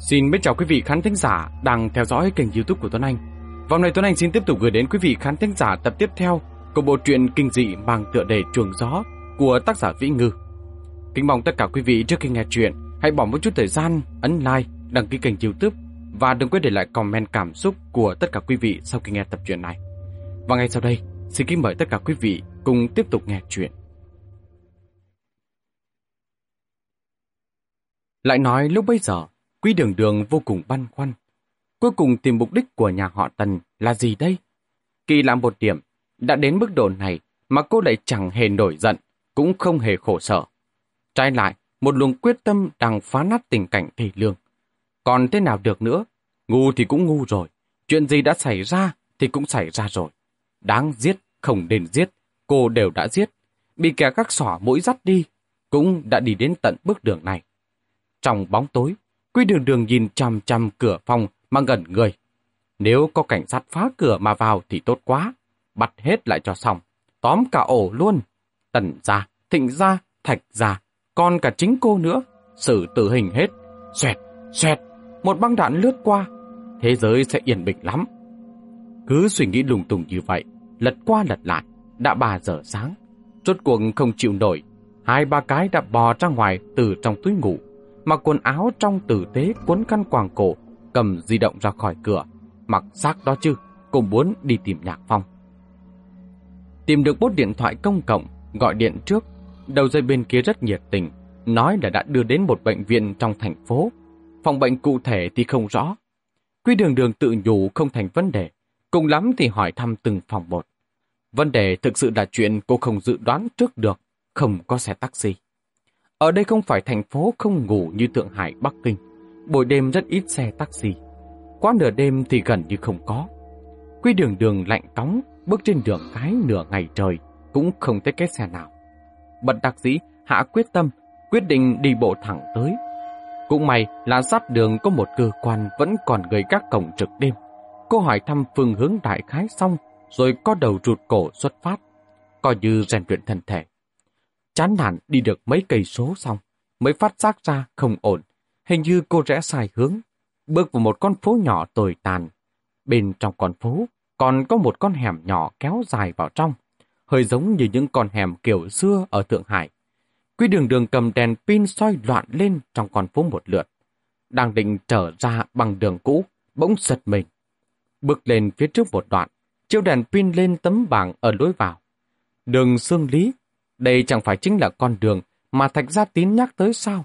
Xin biết chào quý vị khán thính giả đang theo dõi kênh youtube của Tuấn Anh. Vòng này Tuấn Anh xin tiếp tục gửi đến quý vị khán thính giả tập tiếp theo của bộ truyện kinh dị mang tựa đề Chuồng Gió của tác giả Vĩ Ngư. Kính mong tất cả quý vị trước khi nghe chuyện hãy bỏ một chút thời gian ấn like, đăng ký kênh youtube và đừng quên để lại comment cảm xúc của tất cả quý vị sau khi nghe tập truyện này. Và ngay sau đây, xin kính mời tất cả quý vị cùng tiếp tục nghe chuyện. Lại nói lúc bây giờ, Quý đường đường vô cùng băn khoăn. Cuối cùng tìm mục đích của nhà họ Tần là gì đây? Kỳ lạ một điểm, đã đến mức độ này mà cô lại chẳng hề nổi giận, cũng không hề khổ sở. Trái lại, một luồng quyết tâm đang phá nát tình cảnh thị lương. Còn thế nào được nữa? Ngu thì cũng ngu rồi. Chuyện gì đã xảy ra thì cũng xảy ra rồi. Đáng giết, không nên giết, cô đều đã giết. Bị kẻ các sỏ mũi dắt đi, cũng đã đi đến tận bước đường này. Trong bóng tối, Quy đường đường nhìn chằm chằm cửa phòng mà ngẩn người. Nếu có cảnh sát phá cửa mà vào thì tốt quá. Bắt hết lại cho xong. Tóm cả ổ luôn. Tần ra, thịnh ra, thạch ra. Còn cả chính cô nữa. Xử tử hình hết. Xoẹt, xoẹt. Một băng đạn lướt qua. Thế giới sẽ yên bình lắm. Cứ suy nghĩ lùng tùng như vậy. Lật qua lật lại. Đã 3 giờ sáng. Rốt cuộc không chịu nổi. Hai ba cái đã bò ra ngoài từ trong túi ngủ mặc quần áo trong tử tế cuốn khăn quàng cổ, cầm di động ra khỏi cửa. Mặc xác đó chứ, cũng muốn đi tìm Nhạc Phong. Tìm được bốt điện thoại công cộng, gọi điện trước. Đầu dây bên kia rất nhiệt tình, nói là đã đưa đến một bệnh viện trong thành phố. Phòng bệnh cụ thể thì không rõ. Quy đường đường tự nhủ không thành vấn đề, cùng lắm thì hỏi thăm từng phòng một. Vấn đề thực sự là chuyện cô không dự đoán trước được, không có xe taxi. Ở đây không phải thành phố không ngủ như Thượng Hải, Bắc Kinh. Buổi đêm rất ít xe taxi. Quá nửa đêm thì gần như không có. Quy đường đường lạnh cóng, bước trên đường cái nửa ngày trời, cũng không thấy cái xe nào. Bật đặc dĩ, Hạ quyết tâm, quyết định đi bộ thẳng tới. Cũng may là sát đường có một cơ quan vẫn còn gây các cổng trực đêm. Cô hỏi thăm phương hướng đại khái xong, rồi có đầu rụt cổ xuất phát, coi như rèn luyện thân thể. Chán nản đi được mấy cây số xong, mới phát giác ra không ổn. Hình như cô rẽ sai hướng, bước vào một con phố nhỏ tồi tàn. Bên trong con phố còn có một con hẻm nhỏ kéo dài vào trong, hơi giống như những con hẻm kiểu xưa ở Thượng Hải. quy đường đường cầm đèn pin soi loạn lên trong con phố một lượt. Đang định trở ra bằng đường cũ, bỗng giật mình. Bước lên phía trước một đoạn, chiếu đèn pin lên tấm bảng ở lối vào. Đường xương lý đây chẳng phải chính là con đường mà Thạch Gia Tín nhắc tới sao?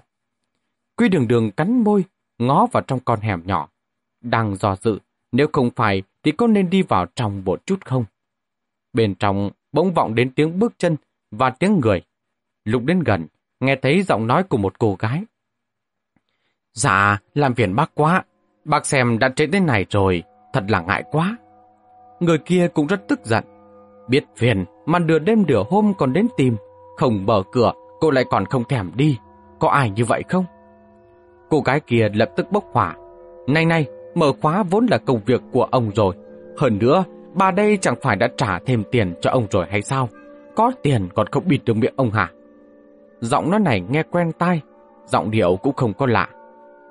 Quy đường đường cắn môi, ngó vào trong con hẻm nhỏ. Đang do dự, nếu không phải thì có nên đi vào trong một chút không? Bên trong bỗng vọng đến tiếng bước chân và tiếng người. Lúc đến gần, nghe thấy giọng nói của một cô gái. Dạ, làm phiền bác quá. Bác xem đã trễ đến này rồi, thật là ngại quá. Người kia cũng rất tức giận. Biết phiền mà nửa đêm nửa hôm còn đến tìm, không mở cửa, cô lại còn không thèm đi. Có ai như vậy không? Cô gái kia lập tức bốc hỏa. Này này, mở khóa vốn là công việc của ông rồi. Hơn nữa, bà đây chẳng phải đã trả thêm tiền cho ông rồi hay sao? Có tiền còn không bịt được miệng ông hả? Giọng nó này nghe quen tai, giọng điệu cũng không có lạ.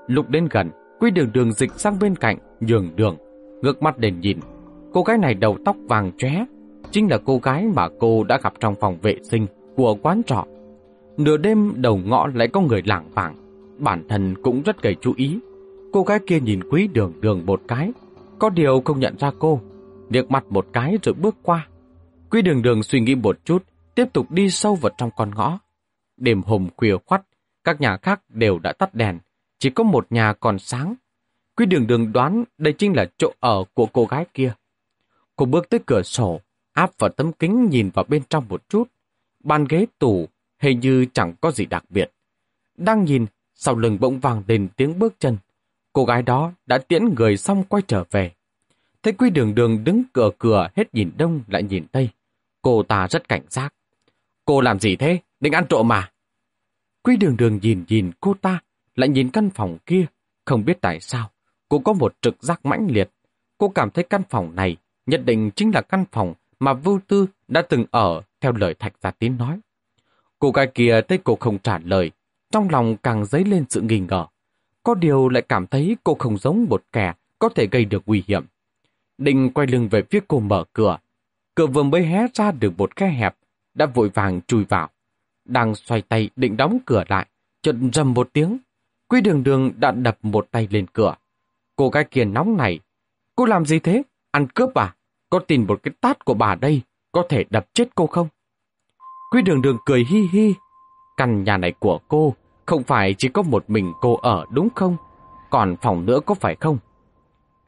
Lúc đến gần, Quy đường đường dịch sang bên cạnh, nhường đường, ngước mắt để nhìn. Cô gái này đầu tóc vàng chóe, chính là cô gái mà cô đã gặp trong phòng vệ sinh của quán trọ. Nửa đêm đầu ngõ lại có người lảng vảng, bản thân cũng rất gây chú ý. Cô gái kia nhìn quý đường đường một cái, có điều không nhận ra cô, liếc mặt một cái rồi bước qua. Quý đường đường suy nghĩ một chút, tiếp tục đi sâu vào trong con ngõ. Đêm hôm khuya khoắt, các nhà khác đều đã tắt đèn, chỉ có một nhà còn sáng. Quý đường đường đoán đây chính là chỗ ở của cô gái kia. Cô bước tới cửa sổ, áp vào tấm kính nhìn vào bên trong một chút. Bàn ghế tủ hình như chẳng có gì đặc biệt. Đang nhìn, sau lưng bỗng vàng lên tiếng bước chân. Cô gái đó đã tiễn người xong quay trở về. Thấy Quy Đường Đường đứng cửa cửa hết nhìn đông lại nhìn tây. Cô ta rất cảnh giác. Cô làm gì thế? Định ăn trộm mà. Quy Đường Đường nhìn nhìn cô ta, lại nhìn căn phòng kia. Không biết tại sao, cô có một trực giác mãnh liệt. Cô cảm thấy căn phòng này nhất định chính là căn phòng mà Vưu Tư đã từng ở theo lời Thạch Gia Tín nói. Cô gái kia thấy cô không trả lời, trong lòng càng dấy lên sự nghi ngờ. có điều lại cảm thấy cô không giống một kẻ có thể gây được nguy hiểm. Định quay lưng về phía cô mở cửa. Cửa vừa mới hé ra được một khe hẹp, đã vội vàng chui vào. Đang xoay tay định đóng cửa lại, chợt rầm một tiếng. Quý đường đường đã đập một tay lên cửa. Cô gái kia nóng này. Cô làm gì thế? Ăn cướp à? Có tin một cái tát của bà đây, có thể đập chết cô không? Quý đường đường cười hi hi. Căn nhà này của cô, không phải chỉ có một mình cô ở đúng không? Còn phòng nữa có phải không?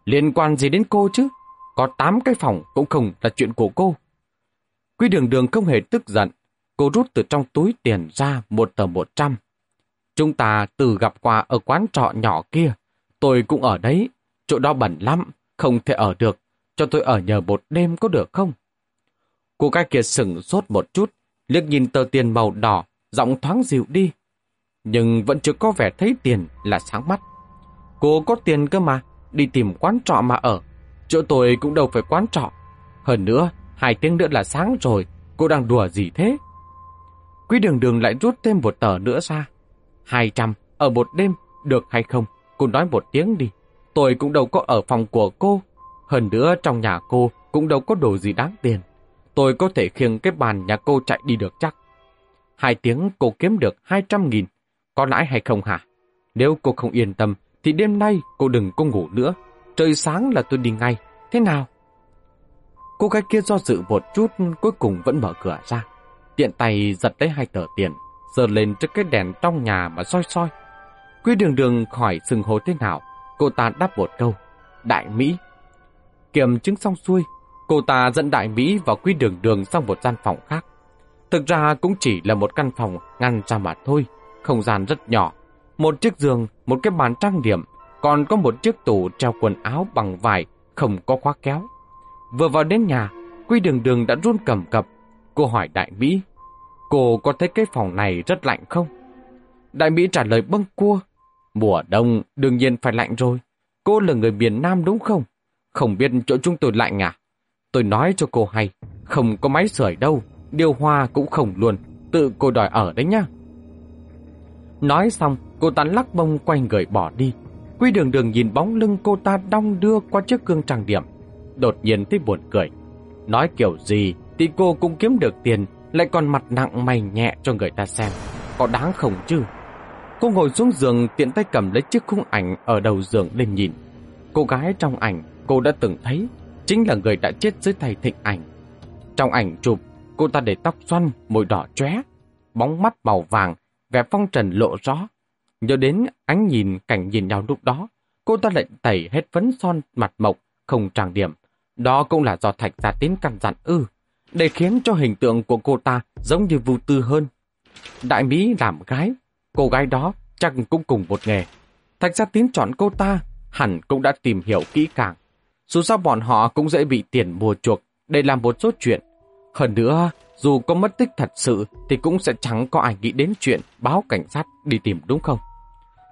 Liên quan gì đến cô chứ? Có 8 cái phòng cũng không là chuyện của cô. Quý đường đường không hề tức giận. Cô rút từ trong túi tiền ra một tờ một trăm. Chúng ta từ gặp qua ở quán trọ nhỏ kia. Tôi cũng ở đấy. Chỗ đó bẩn lắm, không thể ở được. Cho tôi ở nhờ một đêm có được không? Cô gái kia sừng sốt một chút, liếc nhìn tờ tiền màu đỏ, giọng thoáng dịu đi. Nhưng vẫn chưa có vẻ thấy tiền là sáng mắt. Cô có tiền cơ mà, đi tìm quán trọ mà ở. Chỗ tôi cũng đâu phải quán trọ. Hơn nữa, hai tiếng nữa là sáng rồi, cô đang đùa gì thế? Quý đường đường lại rút thêm một tờ nữa ra. Hai trăm ở một đêm, được hay không? Cô nói một tiếng đi. Tôi cũng đâu có ở phòng của cô. Hơn nữa trong nhà cô cũng đâu có đồ gì đáng tiền. Tôi có thể khiêng cái bàn nhà cô chạy đi được chắc. Hai tiếng cô kiếm được hai trăm nghìn. Có lãi hay không hả? Nếu cô không yên tâm, thì đêm nay cô đừng có ngủ nữa. Trời sáng là tôi đi ngay. Thế nào? Cô gái kia do dự một chút, cuối cùng vẫn mở cửa ra. Tiện tay giật lấy hai tờ tiền, giờ lên trước cái đèn trong nhà mà soi soi. Quý đường đường khỏi sừng hồ thế nào, cô ta đáp một câu. Đại Mỹ. Kiểm chứng xong xuôi, cô ta dẫn Đại Mỹ vào quy đường đường sang một gian phòng khác. Thực ra cũng chỉ là một căn phòng ngăn ra mà thôi, không gian rất nhỏ. Một chiếc giường, một cái bàn trang điểm, còn có một chiếc tủ treo quần áo bằng vải, không có khóa kéo. Vừa vào đến nhà, Quy Đường Đường đã run cầm cập. Cô hỏi Đại Mỹ, cô có thấy cái phòng này rất lạnh không? Đại Mỹ trả lời bâng cua, mùa đông đương nhiên phải lạnh rồi. Cô là người miền Nam đúng không? Không biết chỗ chúng tôi lạnh à? Tôi nói cho cô hay, không có máy sưởi đâu, điều hòa cũng không luôn, tự cô đòi ở đấy nhá. Nói xong, cô ta lắc bông quay người bỏ đi. Quy đường đường nhìn bóng lưng cô ta đong đưa qua chiếc gương trang điểm. Đột nhiên thấy buồn cười. Nói kiểu gì thì cô cũng kiếm được tiền, lại còn mặt nặng mày nhẹ cho người ta xem. Có đáng không chứ? Cô ngồi xuống giường tiện tay cầm lấy chiếc khung ảnh ở đầu giường lên nhìn. Cô gái trong ảnh cô đã từng thấy chính là người đã chết dưới tay thịnh ảnh. Trong ảnh chụp, cô ta để tóc xoăn, môi đỏ chóe, bóng mắt màu vàng, vẻ phong trần lộ rõ. Nhớ đến ánh nhìn cảnh nhìn nhau lúc đó, cô ta lại tẩy hết phấn son mặt mộc, không trang điểm. Đó cũng là do Thạch Gia Tín căn dặn ư, để khiến cho hình tượng của cô ta giống như vô tư hơn. Đại Mỹ làm gái, cô gái đó chắc cũng cùng một nghề. Thạch Gia Tín chọn cô ta, hẳn cũng đã tìm hiểu kỹ càng. Dù sao bọn họ cũng dễ bị tiền mua chuộc để làm một số chuyện. Hơn nữa, dù có mất tích thật sự thì cũng sẽ chẳng có ai nghĩ đến chuyện báo cảnh sát đi tìm đúng không?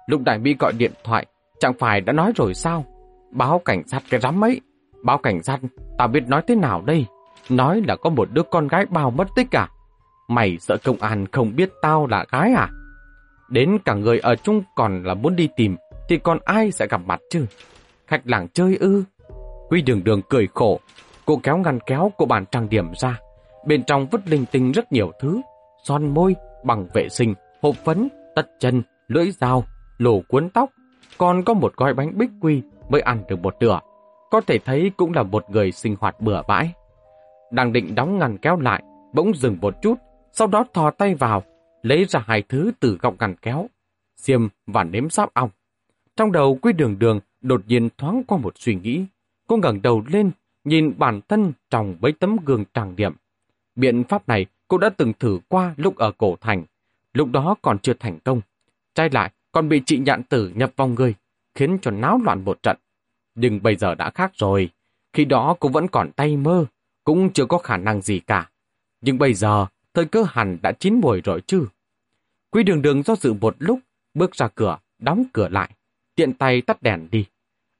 Lúc Đại Mỹ gọi điện thoại, chẳng phải đã nói rồi sao? Báo cảnh sát cái rắm ấy. Báo cảnh sát, tao biết nói thế nào đây? Nói là có một đứa con gái bao mất tích à? Mày sợ công an không biết tao là gái à? Đến cả người ở chung còn là muốn đi tìm, thì còn ai sẽ gặp mặt chứ? Khách làng chơi ư? Quy đường đường cười khổ, cô kéo ngăn kéo của bàn trang điểm ra. Bên trong vứt linh tinh rất nhiều thứ, son môi, bằng vệ sinh, hộp phấn, tất chân, lưỡi dao, lồ cuốn tóc, còn có một gói bánh bích quy mới ăn được một nửa. Có thể thấy cũng là một người sinh hoạt bừa bãi. Đang định đóng ngăn kéo lại, bỗng dừng một chút, sau đó thò tay vào, lấy ra hai thứ từ góc ngăn kéo, xiêm và nếm sáp ong. Trong đầu quy đường đường đột nhiên thoáng qua một suy nghĩ. Cô ngẩng đầu lên, nhìn bản thân trong mấy tấm gương trang điểm. Biện pháp này cô đã từng thử qua lúc ở cổ thành, lúc đó còn chưa thành công. Trai lại còn bị chị nhạn tử nhập vào người, khiến cho náo loạn một trận. Nhưng bây giờ đã khác rồi, khi đó cô vẫn còn tay mơ, cũng chưa có khả năng gì cả. Nhưng bây giờ, thời cơ hẳn đã chín mùi rồi chứ. Quý đường đường do dự một lúc, bước ra cửa, đóng cửa lại, tiện tay tắt đèn đi.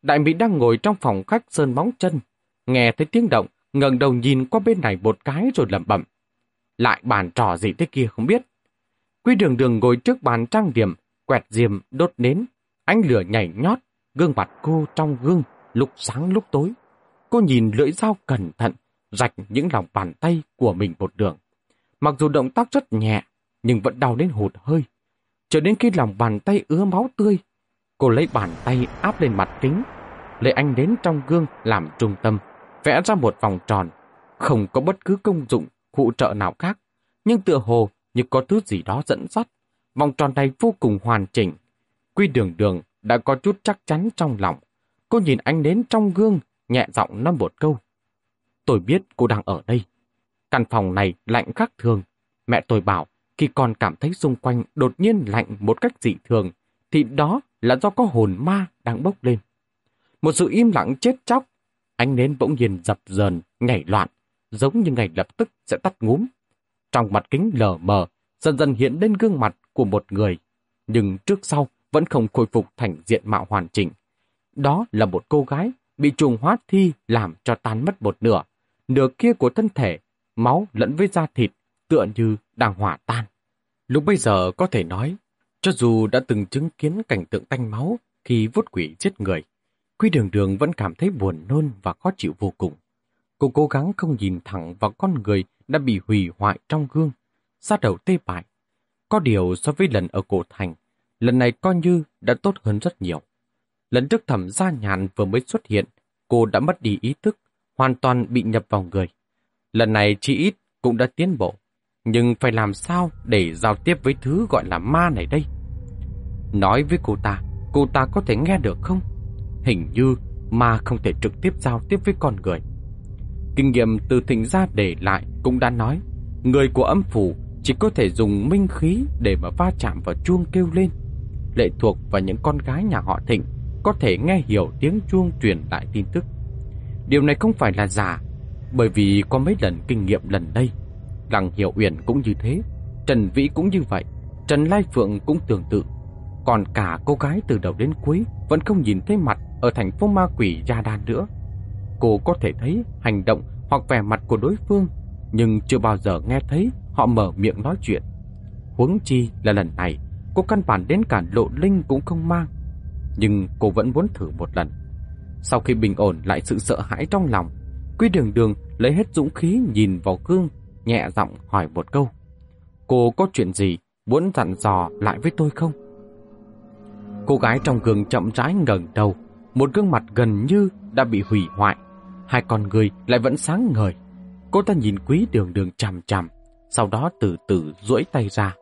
Đại Mỹ đang ngồi trong phòng khách sơn bóng chân, nghe thấy tiếng động, ngẩng đầu nhìn qua bên này một cái rồi lẩm bẩm. Lại bàn trò gì thế kia không biết. Quy đường đường ngồi trước bàn trang điểm, quẹt diềm, đốt nến. Ánh lửa nhảy nhót, gương mặt cô trong gương, lúc sáng lúc tối. Cô nhìn lưỡi dao cẩn thận, rạch những lòng bàn tay của mình một đường. Mặc dù động tác rất nhẹ, nhưng vẫn đau đến hụt hơi. Cho đến khi lòng bàn tay ứa máu tươi, cô lấy bàn tay áp lên mặt kính, lấy anh đến trong gương làm trung tâm, vẽ ra một vòng tròn, không có bất cứ công dụng, hỗ trợ nào khác, nhưng tựa hồ như có thứ gì đó dẫn dắt. Vòng tròn này vô cùng hoàn chỉnh. Quy đường đường đã có chút chắc chắn trong lòng. Cô nhìn anh đến trong gương, nhẹ giọng nói một câu. Tôi biết cô đang ở đây. Căn phòng này lạnh khác thường. Mẹ tôi bảo, khi con cảm thấy xung quanh đột nhiên lạnh một cách dị thường, thì đó là do có hồn ma đang bốc lên. Một sự im lặng chết chóc, ánh nến bỗng nhiên dập dờn, nhảy loạn, giống như ngày lập tức sẽ tắt ngúm. Trong mặt kính lờ mờ, dần dần hiện lên gương mặt của một người, nhưng trước sau vẫn không khôi phục thành diện mạo hoàn chỉnh. Đó là một cô gái bị trùng hóa thi làm cho tan mất một nửa, nửa kia của thân thể, máu lẫn với da thịt, tựa như đang hỏa tan. Lúc bây giờ có thể nói, cho dù đã từng chứng kiến cảnh tượng tanh máu khi vút quỷ giết người, Quy đường đường vẫn cảm thấy buồn nôn và khó chịu vô cùng. Cô cố gắng không nhìn thẳng vào con người đã bị hủy hoại trong gương, ra đầu tê bại. Có điều so với lần ở cổ thành, lần này coi như đã tốt hơn rất nhiều. Lần trước thẩm gia nhàn vừa mới xuất hiện, cô đã mất đi ý thức, hoàn toàn bị nhập vào người. Lần này chỉ ít cũng đã tiến bộ, nhưng phải làm sao để giao tiếp với thứ gọi là ma này đây? Nói với cô ta, cô ta có thể nghe được không? Hình như ma không thể trực tiếp giao tiếp với con người. Kinh nghiệm từ thịnh gia để lại cũng đã nói, người của âm phủ chỉ có thể dùng minh khí để mà va chạm vào chuông kêu lên. Lệ thuộc vào những con gái nhà họ thịnh có thể nghe hiểu tiếng chuông truyền lại tin tức. Điều này không phải là giả, bởi vì có mấy lần kinh nghiệm lần đây. Đằng Hiểu Uyển cũng như thế, Trần Vĩ cũng như vậy, Trần Lai Phượng cũng tương tự. Còn cả cô gái từ đầu đến cuối vẫn không nhìn thấy mặt ở thành phố ma quỷ Gia Đan nữa. Cô có thể thấy hành động hoặc vẻ mặt của đối phương, nhưng chưa bao giờ nghe thấy họ mở miệng nói chuyện. Huống chi là lần này, cô căn bản đến cả lộ linh cũng không mang. Nhưng cô vẫn muốn thử một lần. Sau khi bình ổn lại sự sợ hãi trong lòng, Quy đường đường lấy hết dũng khí nhìn vào gương, nhẹ giọng hỏi một câu. Cô có chuyện gì muốn dặn dò lại với tôi không? Cô gái trong gương chậm rãi ngẩng đầu, một gương mặt gần như đã bị hủy hoại. Hai con người lại vẫn sáng ngời. Cô ta nhìn quý đường đường chằm chằm, sau đó từ từ duỗi tay ra.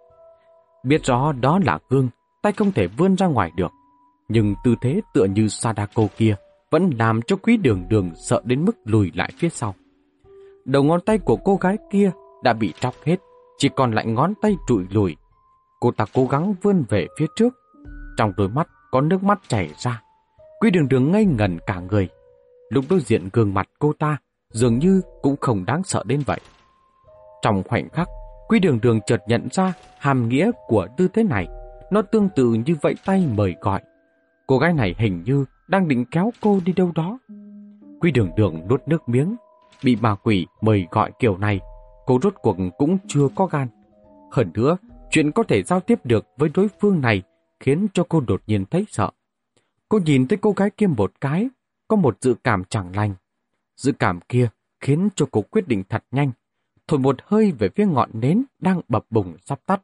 Biết rõ đó là gương, tay không thể vươn ra ngoài được. Nhưng tư thế tựa như Sadako kia vẫn làm cho quý đường đường sợ đến mức lùi lại phía sau. Đầu ngón tay của cô gái kia đã bị tróc hết, chỉ còn lại ngón tay trụi lùi. Cô ta cố gắng vươn về phía trước, trong đôi mắt có nước mắt chảy ra. Quy đường đường ngây ngẩn cả người. Lúc đối diện gương mặt cô ta dường như cũng không đáng sợ đến vậy. Trong khoảnh khắc, Quy đường đường chợt nhận ra hàm nghĩa của tư thế này. Nó tương tự như vậy tay mời gọi. Cô gái này hình như đang định kéo cô đi đâu đó. Quy đường đường nuốt nước miếng. Bị ma quỷ mời gọi kiểu này, cô rốt cuộc cũng chưa có gan. Hơn nữa, chuyện có thể giao tiếp được với đối phương này khiến cho cô đột nhiên thấy sợ. Cô nhìn thấy cô gái kia một cái, có một dự cảm chẳng lành. Dự cảm kia khiến cho cô quyết định thật nhanh, thổi một hơi về phía ngọn nến đang bập bùng sắp tắt.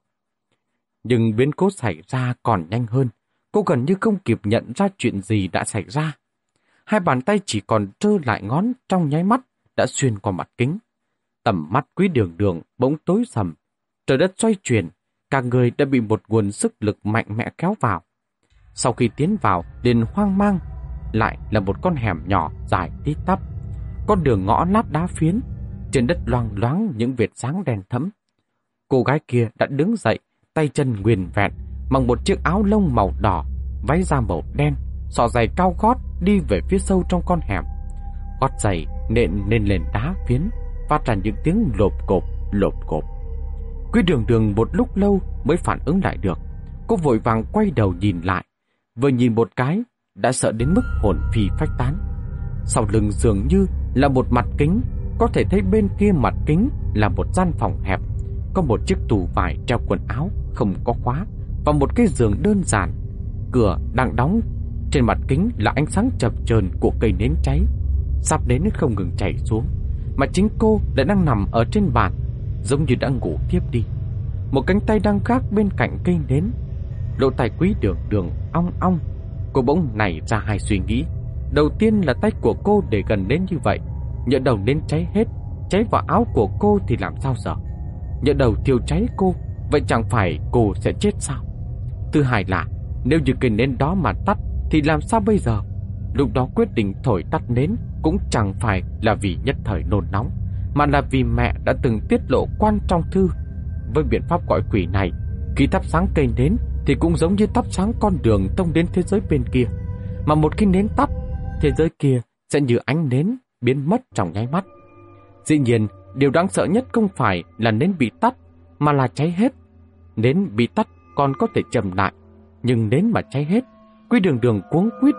Nhưng biến cố xảy ra còn nhanh hơn, cô gần như không kịp nhận ra chuyện gì đã xảy ra. Hai bàn tay chỉ còn trơ lại ngón trong nháy mắt đã xuyên qua mặt kính. Tầm mắt quý đường đường bỗng tối sầm, trời đất xoay chuyển, cả người đã bị một nguồn sức lực mạnh mẽ kéo vào. Sau khi tiến vào, liền hoang mang, lại là một con hẻm nhỏ dài tít tắp. Con đường ngõ lát đá phiến, trên đất loang loáng những vệt sáng đèn thẫm. Cô gái kia đã đứng dậy, tay chân nguyền vẹn, mặc một chiếc áo lông màu đỏ, váy da màu đen, sọ giày cao gót đi về phía sâu trong con hẻm. Gót giày nện lên nền đá phiến, phát ra những tiếng lộp cộp, lộp cộp. Quý đường đường một lúc lâu mới phản ứng lại được. Cô vội vàng quay đầu nhìn lại. Vừa nhìn một cái, đã sợ đến mức hồn phi phách tán. Sau lưng dường như là một mặt kính, có thể thấy bên kia mặt kính là một gian phòng hẹp. Có một chiếc tủ vải treo quần áo, không có khóa, và một cái giường đơn giản. cửa đang đóng. Trên mặt kính là ánh sáng chập chờn của cây nến cháy, sắp đến không ngừng chảy xuống. Mà chính cô lại đang nằm ở trên bàn, giống như đã ngủ tiếp đi. Một cánh tay đang gác bên cạnh cây nến. Lỗ tài quý đường đường ong ong. Cô bỗng nảy ra hai suy nghĩ. Đầu tiên là tay của cô để gần đến như vậy, nhỡ đầu nến cháy hết, cháy vào áo của cô thì làm sao giờ? Nhỡ đầu thiêu cháy cô, vậy chẳng phải cô sẽ chết sao? Thứ hai là, nếu như cây nến đó mà tắt thì làm sao bây giờ? Lúc đó quyết định thổi tắt nến cũng chẳng phải là vì nhất thời nôn nóng, mà là vì mẹ đã từng tiết lộ quan trong thư. Với biện pháp gọi quỷ này, khi thắp sáng cây nến thì cũng giống như thắp sáng con đường thông đến thế giới bên kia. Mà một khi nến tắt, thế giới kia sẽ như ánh nến biến mất trong nháy mắt. Dĩ nhiên, điều đáng sợ nhất không phải là nến bị tắt, mà là cháy hết. Nến bị tắt còn có thể chầm lại, nhưng nến mà cháy hết, quy đường đường cuống quýt,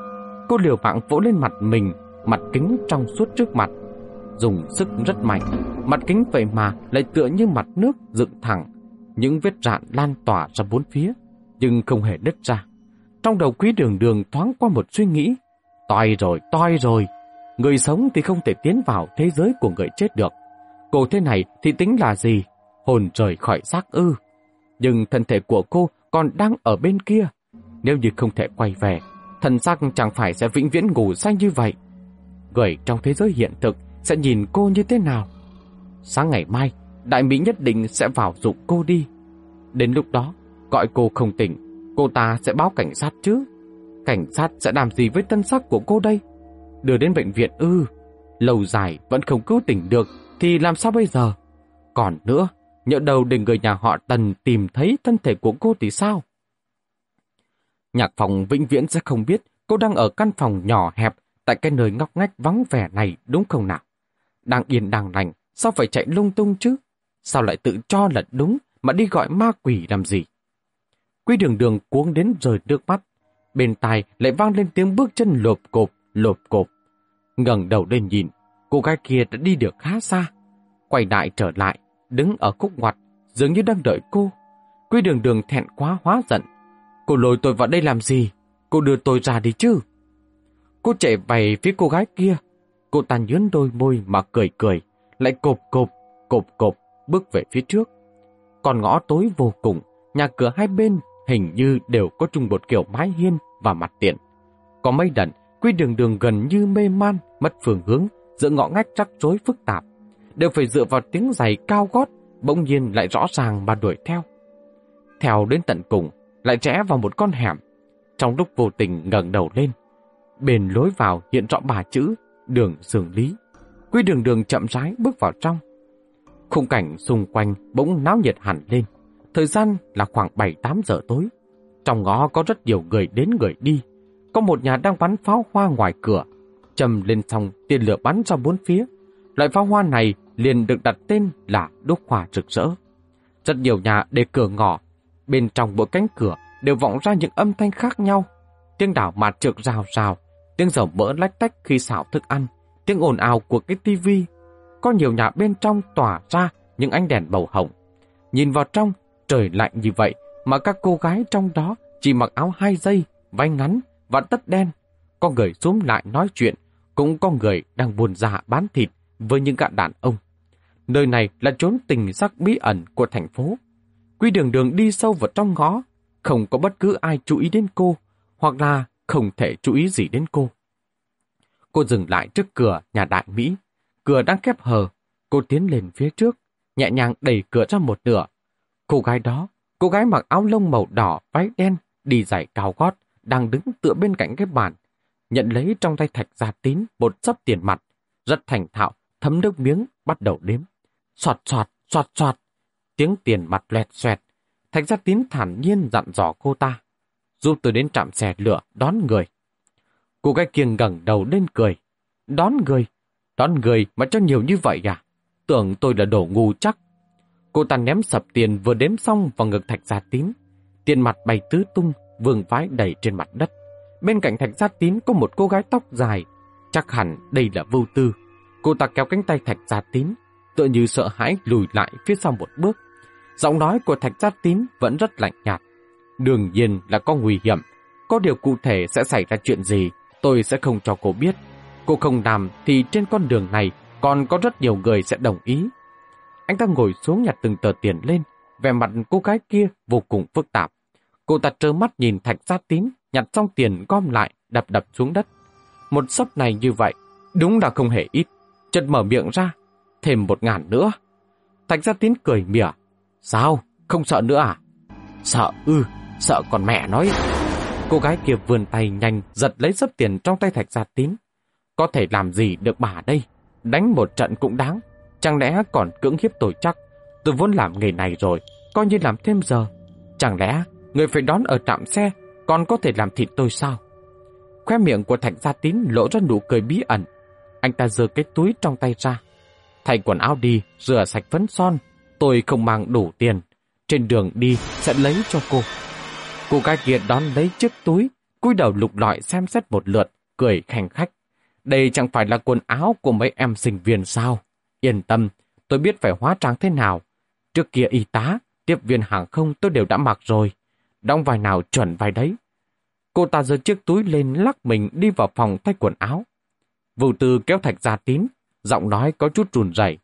cô liều mạng vỗ lên mặt mình, mặt kính trong suốt trước mặt. Dùng sức rất mạnh, mặt kính vậy mà lại tựa như mặt nước dựng thẳng, những vết rạn lan tỏa ra bốn phía, nhưng không hề đứt ra. Trong đầu quý đường đường thoáng qua một suy nghĩ, toi rồi, toi rồi, người sống thì không thể tiến vào thế giới của người chết được. Cô thế này thì tính là gì? Hồn rời khỏi xác ư. Nhưng thân thể của cô còn đang ở bên kia. Nếu như không thể quay về, thần xác chẳng phải sẽ vĩnh viễn ngủ say như vậy. Người trong thế giới hiện thực sẽ nhìn cô như thế nào? Sáng ngày mai, đại mỹ nhất định sẽ vào dụ cô đi. Đến lúc đó, gọi cô không tỉnh, cô ta sẽ báo cảnh sát chứ. Cảnh sát sẽ làm gì với tân sắc của cô đây? Đưa đến bệnh viện ư? lâu dài vẫn không cứu tỉnh được thì làm sao bây giờ? Còn nữa, nhỡ đầu để người nhà họ Tần tìm thấy thân thể của cô thì sao? Nhạc phòng vĩnh viễn sẽ không biết cô đang ở căn phòng nhỏ hẹp tại cái nơi ngóc ngách vắng vẻ này đúng không nào? Đang yên đang lành, sao phải chạy lung tung chứ? Sao lại tự cho là đúng mà đi gọi ma quỷ làm gì? Quy đường đường cuống đến rời nước mắt. Bên tai lại vang lên tiếng bước chân lộp cộp, lộp cộp. ngẩng đầu lên nhìn, cô gái kia đã đi được khá xa. Quay lại trở lại, đứng ở khúc ngoặt, dường như đang đợi cô. Quy đường đường thẹn quá hóa giận. Cô lôi tôi vào đây làm gì? Cô đưa tôi ra đi chứ? Cô chạy về phía cô gái kia. Cô ta nhướn đôi môi mà cười cười, lại cộp cộp, cộp cộp, bước về phía trước. Còn ngõ tối vô cùng, nhà cửa hai bên hình như đều có chung một kiểu mái hiên và mặt tiền. Có mấy đận, quy đường đường gần như mê man, mất phương hướng, giữa ngõ ngách rắc rối phức tạp. Đều phải dựa vào tiếng giày cao gót, bỗng nhiên lại rõ ràng mà đuổi theo. Theo đến tận cùng, lại rẽ vào một con hẻm. Trong lúc vô tình ngẩng đầu lên, bên lối vào hiện rõ ba chữ đường dường lý. Quy đường đường chậm rãi bước vào trong. Khung cảnh xung quanh bỗng náo nhiệt hẳn lên. Thời gian là khoảng 7-8 giờ tối. Trong ngõ có rất nhiều người đến người đi. Có một nhà đang bắn pháo hoa ngoài cửa. Chầm lên xong tiền lửa bắn ra bốn phía. Loại pháo hoa này liền được đặt tên là đốt hoa rực rỡ. Rất nhiều nhà để cửa ngõ. Bên trong mỗi cánh cửa đều vọng ra những âm thanh khác nhau. Tiếng đảo mạt trượt rào rào, tiếng dầu mỡ lách tách khi xào thức ăn, tiếng ồn ào của cái tivi. Có nhiều nhà bên trong tỏa ra những ánh đèn màu hồng. Nhìn vào trong, trời lạnh như vậy mà các cô gái trong đó chỉ mặc áo hai dây, váy ngắn và tất đen. Có người xuống lại nói chuyện, cũng có người đang buồn già bán thịt với những gã đàn ông. Nơi này là chốn tình sắc bí ẩn của thành phố. Quy đường đường đi sâu vào trong ngõ, không có bất cứ ai chú ý đến cô, hoặc là không thể chú ý gì đến cô. Cô dừng lại trước cửa nhà đại Mỹ. Cửa đang khép hờ. Cô tiến lên phía trước, nhẹ nhàng đẩy cửa ra một nửa. Cô gái đó, cô gái mặc áo lông màu đỏ, váy đen, đi giày cao gót, đang đứng tựa bên cạnh cái bàn. Nhận lấy trong tay thạch gia tín một sấp tiền mặt. Rất thành thạo, thấm nước miếng, bắt đầu đếm. Xoạt xoạt, xoạt xoạt. Tiếng tiền mặt loẹt xoẹt. Thạch gia tín thản nhiên dặn dò cô ta. Giúp tôi đến trạm xe lửa đón người. Cô gái kiêng ngẩng đầu lên cười. Đón người? Đón người mà cho nhiều như vậy à? Tưởng tôi là đồ ngu chắc. Cô ta ném sập tiền vừa đếm xong vào ngực thạch gia tín. Tiền mặt bay tứ tung, vương vái đầy trên mặt đất. Bên cạnh thạch gia tín có một cô gái tóc dài. Chắc hẳn đây là vô tư. Cô ta kéo cánh tay thạch gia tín, tựa như sợ hãi lùi lại phía sau một bước. Giọng nói của thạch gia tín vẫn rất lạnh nhạt. Đương nhiên là có nguy hiểm. có điều cụ thể sẽ xảy ra chuyện gì, tôi sẽ không cho cô biết. Cô không làm thì trên con đường này còn có rất nhiều người sẽ đồng ý. Anh ta ngồi xuống nhặt từng tờ tiền lên, vẻ mặt cô gái kia vô cùng phức tạp. Cô ta trơ mắt nhìn thạch gia tín, nhặt xong tiền gom lại, đập đập xuống đất. Một sốc này như vậy, đúng là không hề ít. Chợt mở miệng ra, thêm một ngàn nữa. Thạch gia tín cười mỉa. Sao? Không sợ nữa à? Sợ ư, sợ còn mẹ nói. Cô gái kia vươn tay nhanh, giật lấy sấp tiền trong tay thạch gia tín. Có thể làm gì được bà đây? Đánh một trận cũng đáng. Chẳng lẽ còn cưỡng hiếp tôi chắc? Tôi vốn làm nghề này rồi, coi như làm thêm giờ. Chẳng lẽ người phải đón ở trạm xe còn có thể làm thịt tôi sao? Khoe miệng của Thạch Gia Tín lộ ra nụ cười bí ẩn. Anh ta giơ cái túi trong tay ra. Thay quần áo đi, rửa sạch phấn son. Tôi không mang đủ tiền. Trên đường đi sẽ lấy cho cô. Cô gái kia đón lấy chiếc túi, cúi đầu lục lọi xem xét một lượt, cười khanh khách. Đây chẳng phải là quần áo của mấy em sinh viên sao? Yên tâm, tôi biết phải hóa trang thế nào. Trước kia y tá, tiếp viên hàng không tôi đều đã mặc rồi. Đóng vai nào chuẩn vai đấy. Cô ta giơ chiếc túi lên lắc mình đi vào phòng thay quần áo. Vụ tư kéo thạch ra tín, giọng nói có chút rùn rẩy.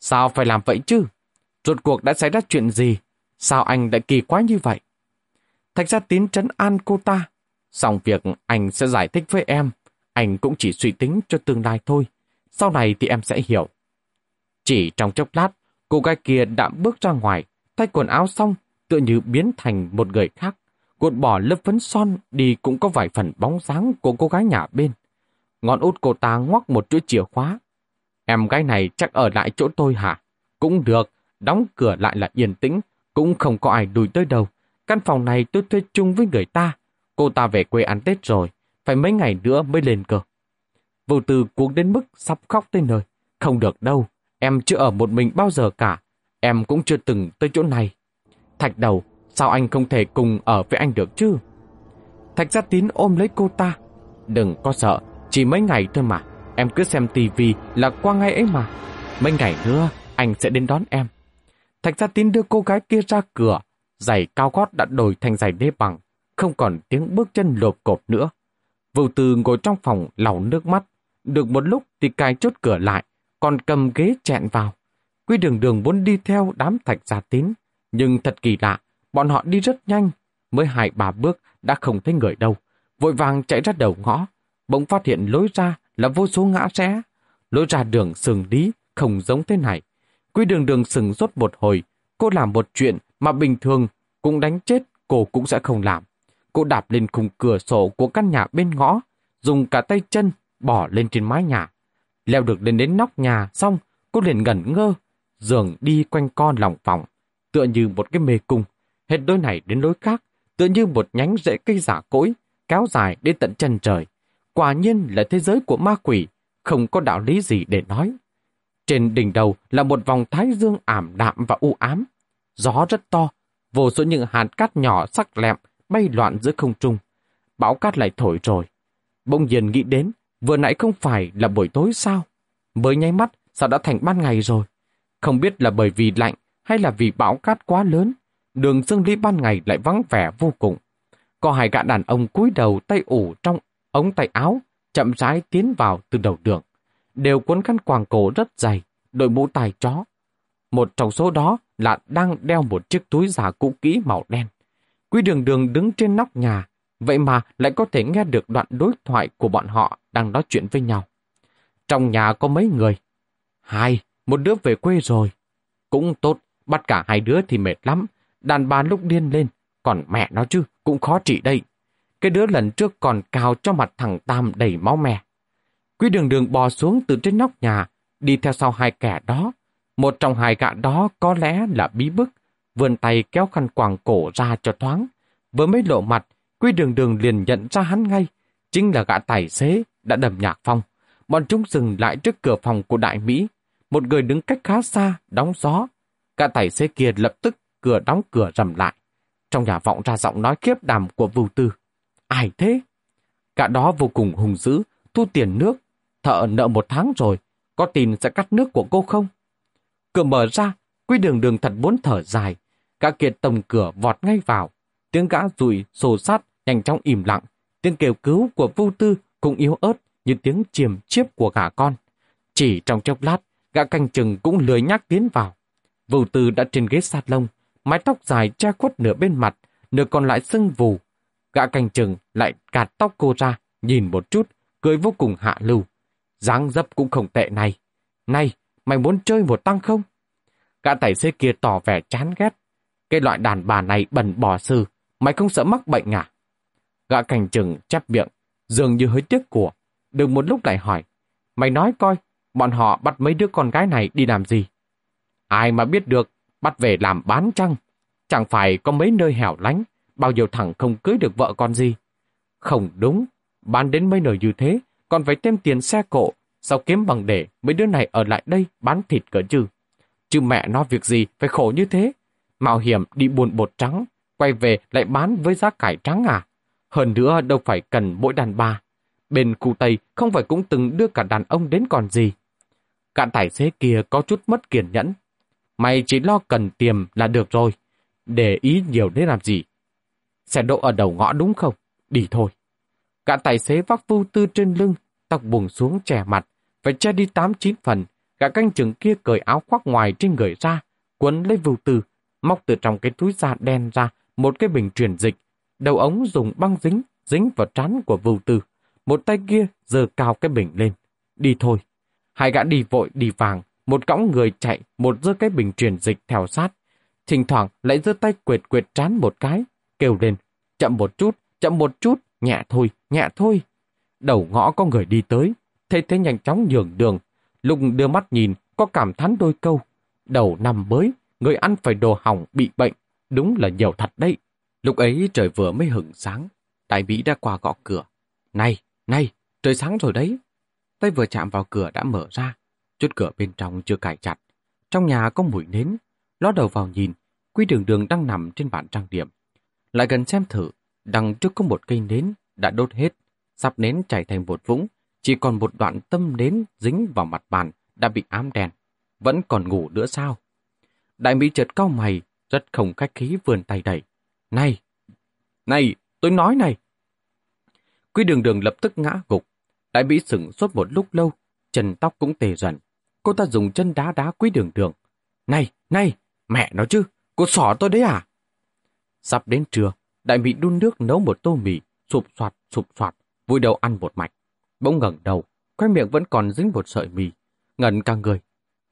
Sao phải làm vậy chứ? Rốt cuộc đã xảy ra chuyện gì? Sao anh lại kỳ quá như vậy? Thạch ra tín trấn an cô ta. Xong việc anh sẽ giải thích với em. Anh cũng chỉ suy tính cho tương lai thôi. Sau này thì em sẽ hiểu. Chỉ trong chốc lát, cô gái kia đã bước ra ngoài, thay quần áo xong, tựa như biến thành một người khác. Cột bỏ lớp phấn son đi cũng có vài phần bóng dáng của cô gái nhà bên. Ngón út cô ta ngoắc một chuỗi chìa khóa. Em gái này chắc ở lại chỗ tôi hả? Cũng được, đóng cửa lại là yên tĩnh, cũng không có ai đùi tới đâu. Căn phòng này tôi thuê chung với người ta. Cô ta về quê ăn Tết rồi, phải mấy ngày nữa mới lên cơ. Vô tư cuống đến mức sắp khóc tới nơi. Không được đâu, em chưa ở một mình bao giờ cả. Em cũng chưa từng tới chỗ này. Thạch đầu, sao anh không thể cùng ở với anh được chứ? Thạch gia tín ôm lấy cô ta. Đừng có sợ, chỉ mấy ngày thôi mà. Em cứ xem tivi là qua ngay ấy mà. Mấy ngày nữa, anh sẽ đến đón em. Thạch gia tín đưa cô gái kia ra cửa. Giày cao gót đã đổi thành giày đế bằng. Không còn tiếng bước chân lộp cộp nữa. Vưu Từ ngồi trong phòng lau nước mắt. Được một lúc thì cài chốt cửa lại, còn cầm ghế chẹn vào. Quy đường đường muốn đi theo đám thạch gia tín. Nhưng thật kỳ lạ, bọn họ đi rất nhanh. Mới hai ba bước đã không thấy người đâu. Vội vàng chạy ra đầu ngõ. Bỗng phát hiện lối ra là vô số ngã rẽ. Lối ra đường sừng lý không giống thế này. Quy đường đường sừng rốt một hồi. Cô làm một chuyện mà bình thường cũng đánh chết cô cũng sẽ không làm. Cô đạp lên khung cửa sổ của căn nhà bên ngõ, dùng cả tay chân bỏ lên trên mái nhà. Leo được lên đến nóc nhà xong, cô liền ngẩn ngơ, giường đi quanh con lòng phòng, tựa như một cái mê cung, hết đôi này đến lối khác, tựa như một nhánh rễ cây giả cỗi, kéo dài đến tận chân trời. Quả nhiên là thế giới của ma quỷ, không có đạo lý gì để nói. Trên đỉnh đầu là một vòng thái dương ảm đạm và u ám. Gió rất to, vô số những hạt cát nhỏ sắc lẹm bay loạn giữa không trung. Bão cát lại thổi rồi. Bỗng nhiên nghĩ đến, vừa nãy không phải là buổi tối sao? Mới nháy mắt, sao đã thành ban ngày rồi? Không biết là bởi vì lạnh hay là vì bão cát quá lớn, đường dương lý ban ngày lại vắng vẻ vô cùng. Có hai gã đàn ông cúi đầu tay ủ trong ống tay áo, chậm rãi tiến vào từ đầu đường. Đều cuốn khăn quàng cổ rất dày, đội mũ tài chó. Một trong số đó là đang đeo một chiếc túi giả cũ kỹ màu đen. Quý đường đường đứng trên nóc nhà, vậy mà lại có thể nghe được đoạn đối thoại của bọn họ đang nói chuyện với nhau. Trong nhà có mấy người? Hai, một đứa về quê rồi. Cũng tốt, bắt cả hai đứa thì mệt lắm. Đàn bà lúc điên lên, còn mẹ nó chứ, cũng khó trị đây. Cái đứa lần trước còn cào cho mặt thằng Tam đầy máu mè. Quý đường đường bò xuống từ trên nóc nhà, đi theo sau hai kẻ đó. Một trong hai gã đó có lẽ là bí bức, vươn tay kéo khăn quàng cổ ra cho thoáng. Vừa mới lộ mặt, Quy đường đường liền nhận ra hắn ngay, chính là gã tài xế đã đầm nhạc phong. Bọn chúng dừng lại trước cửa phòng của đại Mỹ, một người đứng cách khá xa, đóng gió. Gã tài xế kia lập tức cửa đóng cửa rầm lại. Trong nhà vọng ra giọng nói kiếp đàm của Vưu Tư. Ai thế? gã đó vô cùng hùng dữ, thu tiền nước. Thợ nợ một tháng rồi, có tin sẽ cắt nước của cô không? Cửa mở ra, Quy đường đường thật muốn thở dài, gã kiệt tông cửa vọt ngay vào. Tiếng gã rùi, sồ sát, nhanh chóng im lặng. Tiếng kêu cứu của Vu Tư cũng yếu ớt như tiếng chiềm chiếp của gà con. Chỉ trong chốc lát, gã canh chừng cũng lười nhắc tiến vào. Vu Tư đã trên ghế sát lông, mái tóc dài che khuất nửa bên mặt, nửa còn lại sưng vù. Gã canh chừng lại gạt tóc cô ra, nhìn một chút, cười vô cùng hạ lưu. dáng dấp cũng không tệ này. Này, mày muốn chơi một tăng không? Gã tài xế kia tỏ vẻ chán ghét. Cái loại đàn bà này bẩn bỏ sư, mày không sợ mắc bệnh à? Gã cảnh chừng chép miệng, dường như hơi tiếc của. Đừng một lúc lại hỏi, mày nói coi, bọn họ bắt mấy đứa con gái này đi làm gì? Ai mà biết được, bắt về làm bán chăng? Chẳng phải có mấy nơi hẻo lánh, bao nhiêu thằng không cưới được vợ con gì? Không đúng, bán đến mấy nơi như thế, còn phải thêm tiền xe cộ, sao kiếm bằng để mấy đứa này ở lại đây bán thịt cỡ chứ? Chứ mẹ nó việc gì phải khổ như thế? Mạo hiểm đi buôn bột trắng, quay về lại bán với giá cải trắng à? Hơn nữa đâu phải cần mỗi đàn bà. Bên khu Tây không phải cũng từng đưa cả đàn ông đến còn gì. Cả tài xế kia có chút mất kiên nhẫn. Mày chỉ lo cần tiền là được rồi. Để ý nhiều đến làm gì? Xe đỗ ở đầu ngõ đúng không? Đi thôi. Cả tài xế vác vu tư trên lưng, tóc buồn xuống che mặt, phải che đi tám chín phần. gã canh chừng kia cởi áo khoác ngoài trên người ra, quấn lấy vưu tư, móc từ trong cái túi da đen ra một cái bình truyền dịch. Đầu ống dùng băng dính, dính vào trán của vưu tư. Một tay kia giơ cao cái bình lên. Đi thôi. Hai gã đi vội đi vàng, một cõng người chạy, một giơ cái bình truyền dịch theo sát. Thỉnh thoảng lại giơ tay quệt quệt trán một cái, kêu lên. Chậm một chút, chậm một chút, nhẹ thôi, nhẹ thôi. Đầu ngõ có người đi tới, thế thế nhanh chóng nhường đường. Lúc đưa mắt nhìn, có cảm thán đôi câu. Đầu năm mới, người ăn phải đồ hỏng bị bệnh, đúng là nhiều thật đấy. Lúc ấy trời vừa mới hửng sáng, đại Mỹ đã qua gõ cửa. Này, này, trời sáng rồi đấy. Tay vừa chạm vào cửa đã mở ra, chút cửa bên trong chưa cài chặt. Trong nhà có mùi nến, ló đầu vào nhìn, Quy đường đường đang nằm trên bàn trang điểm. Lại gần xem thử, đằng trước có một cây nến đã đốt hết, sắp nến chảy thành một vũng, chỉ còn một đoạn tâm nến dính vào mặt bàn đã bị ám đèn. Vẫn còn ngủ nữa sao? Đại Mỹ chợt cau mày, rất không khách khí vươn tay đẩy. Này! Này! Tôi nói này! Quý đường đường lập tức ngã gục. Đại Mỹ sửng suốt một lúc lâu, chân tóc cũng tề dần. Cô ta dùng chân đá đá quý đường đường. Này! Này! Mẹ nó chứ! Cô xỏ tôi đấy à? Sắp đến trưa, đại Mỹ đun nước nấu một tô mì, sụp soạt, sụp soạt, vui đầu ăn một mạch. Bỗng ngẩng đầu, khoe miệng vẫn còn dính một sợi mì. Ngẩn cả người.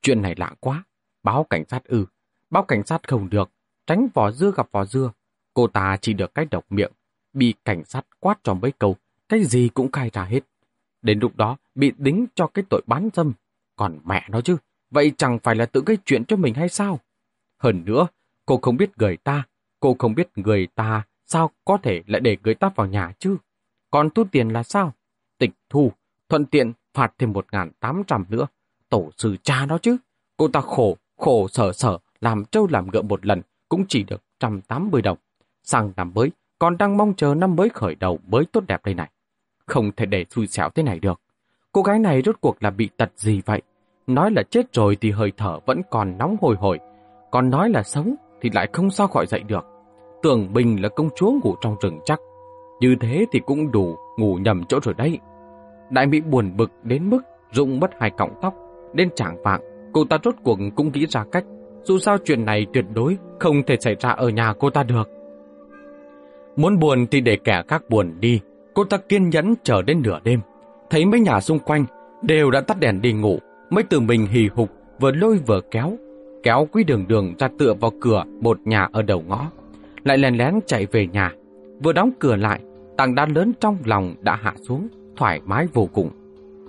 Chuyện này lạ quá. Báo cảnh sát ư. Báo cảnh sát không được. Tránh vỏ dưa gặp vỏ dưa. Cô ta chỉ được cách độc miệng. Bị cảnh sát quát cho mấy câu. Cái gì cũng khai ra hết. Đến lúc đó bị đính cho cái tội bán dâm. Còn mẹ nó chứ. Vậy chẳng phải là tự gây chuyện cho mình hay sao? Hơn nữa, cô không biết người ta. Cô không biết người ta sao có thể lại để người ta vào nhà chứ? Còn thu tiền là sao? Tịch thu, thuận tiện phạt thêm 1.800 nữa. Tổ sư cha đó chứ. Cô ta khổ, khổ sở sở, làm trâu làm ngựa một lần, cũng chỉ được 180 đồng. Sang năm mới, còn đang mong chờ năm mới khởi đầu mới tốt đẹp đây này. Không thể để xui xẻo thế này được. Cô gái này rốt cuộc là bị tật gì vậy? Nói là chết rồi thì hơi thở vẫn còn nóng hồi hồi. Còn nói là sống thì lại không sao khỏi dậy được. Tưởng mình là công chúa ngủ trong rừng chắc. Như thế thì cũng đủ ngủ nhầm chỗ rồi đấy. Đại Mỹ buồn bực đến mức rụng mất hai cọng tóc. Đến trạng vạng, cô ta rốt cuộc cũng nghĩ ra cách. Dù sao chuyện này tuyệt đối không thể xảy ra ở nhà cô ta được. Muốn buồn thì để kẻ khác buồn đi. Cô ta kiên nhẫn chờ đến nửa đêm. Thấy mấy nhà xung quanh đều đã tắt đèn đi ngủ. Mới từ mình hì hục vừa lôi vừa kéo. Kéo quý đường đường ra tựa vào cửa một nhà ở đầu ngõ. Lại lèn lén chạy về nhà. Vừa đóng cửa lại, tảng đá lớn trong lòng đã hạ xuống, thoải mái vô cùng.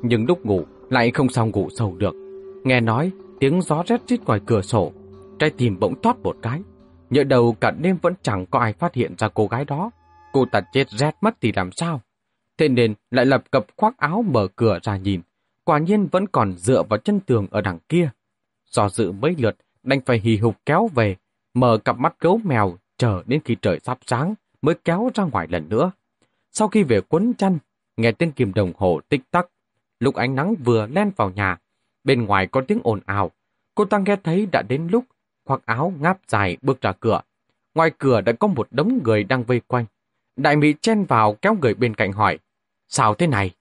Nhưng lúc ngủ lại không sao ngủ sâu được. Nghe nói tiếng gió rét rít ngoài cửa sổ, trái tim bỗng thoát một cái. Nhỡ đầu cả đêm vẫn chẳng có ai phát hiện ra cô gái đó. Cô ta chết rét mất thì làm sao? Thế nên lại lập cập khoác áo mở cửa ra nhìn. Quả nhiên vẫn còn dựa vào chân tường ở đằng kia. Do dự mấy lượt, đành phải hì hục kéo về, mở cặp mắt gấu mèo chờ đến khi trời sắp sáng mới kéo ra ngoài lần nữa. Sau khi về quấn chăn, nghe tiếng kim đồng hồ tích tắc, lúc ánh nắng vừa len vào nhà, bên ngoài có tiếng ồn ào. Cô ta nghe thấy đã đến lúc khoác áo ngáp dài bước ra cửa. Ngoài cửa đã có một đống người đang vây quanh. Đại Mỹ chen vào kéo người bên cạnh hỏi, sao thế này?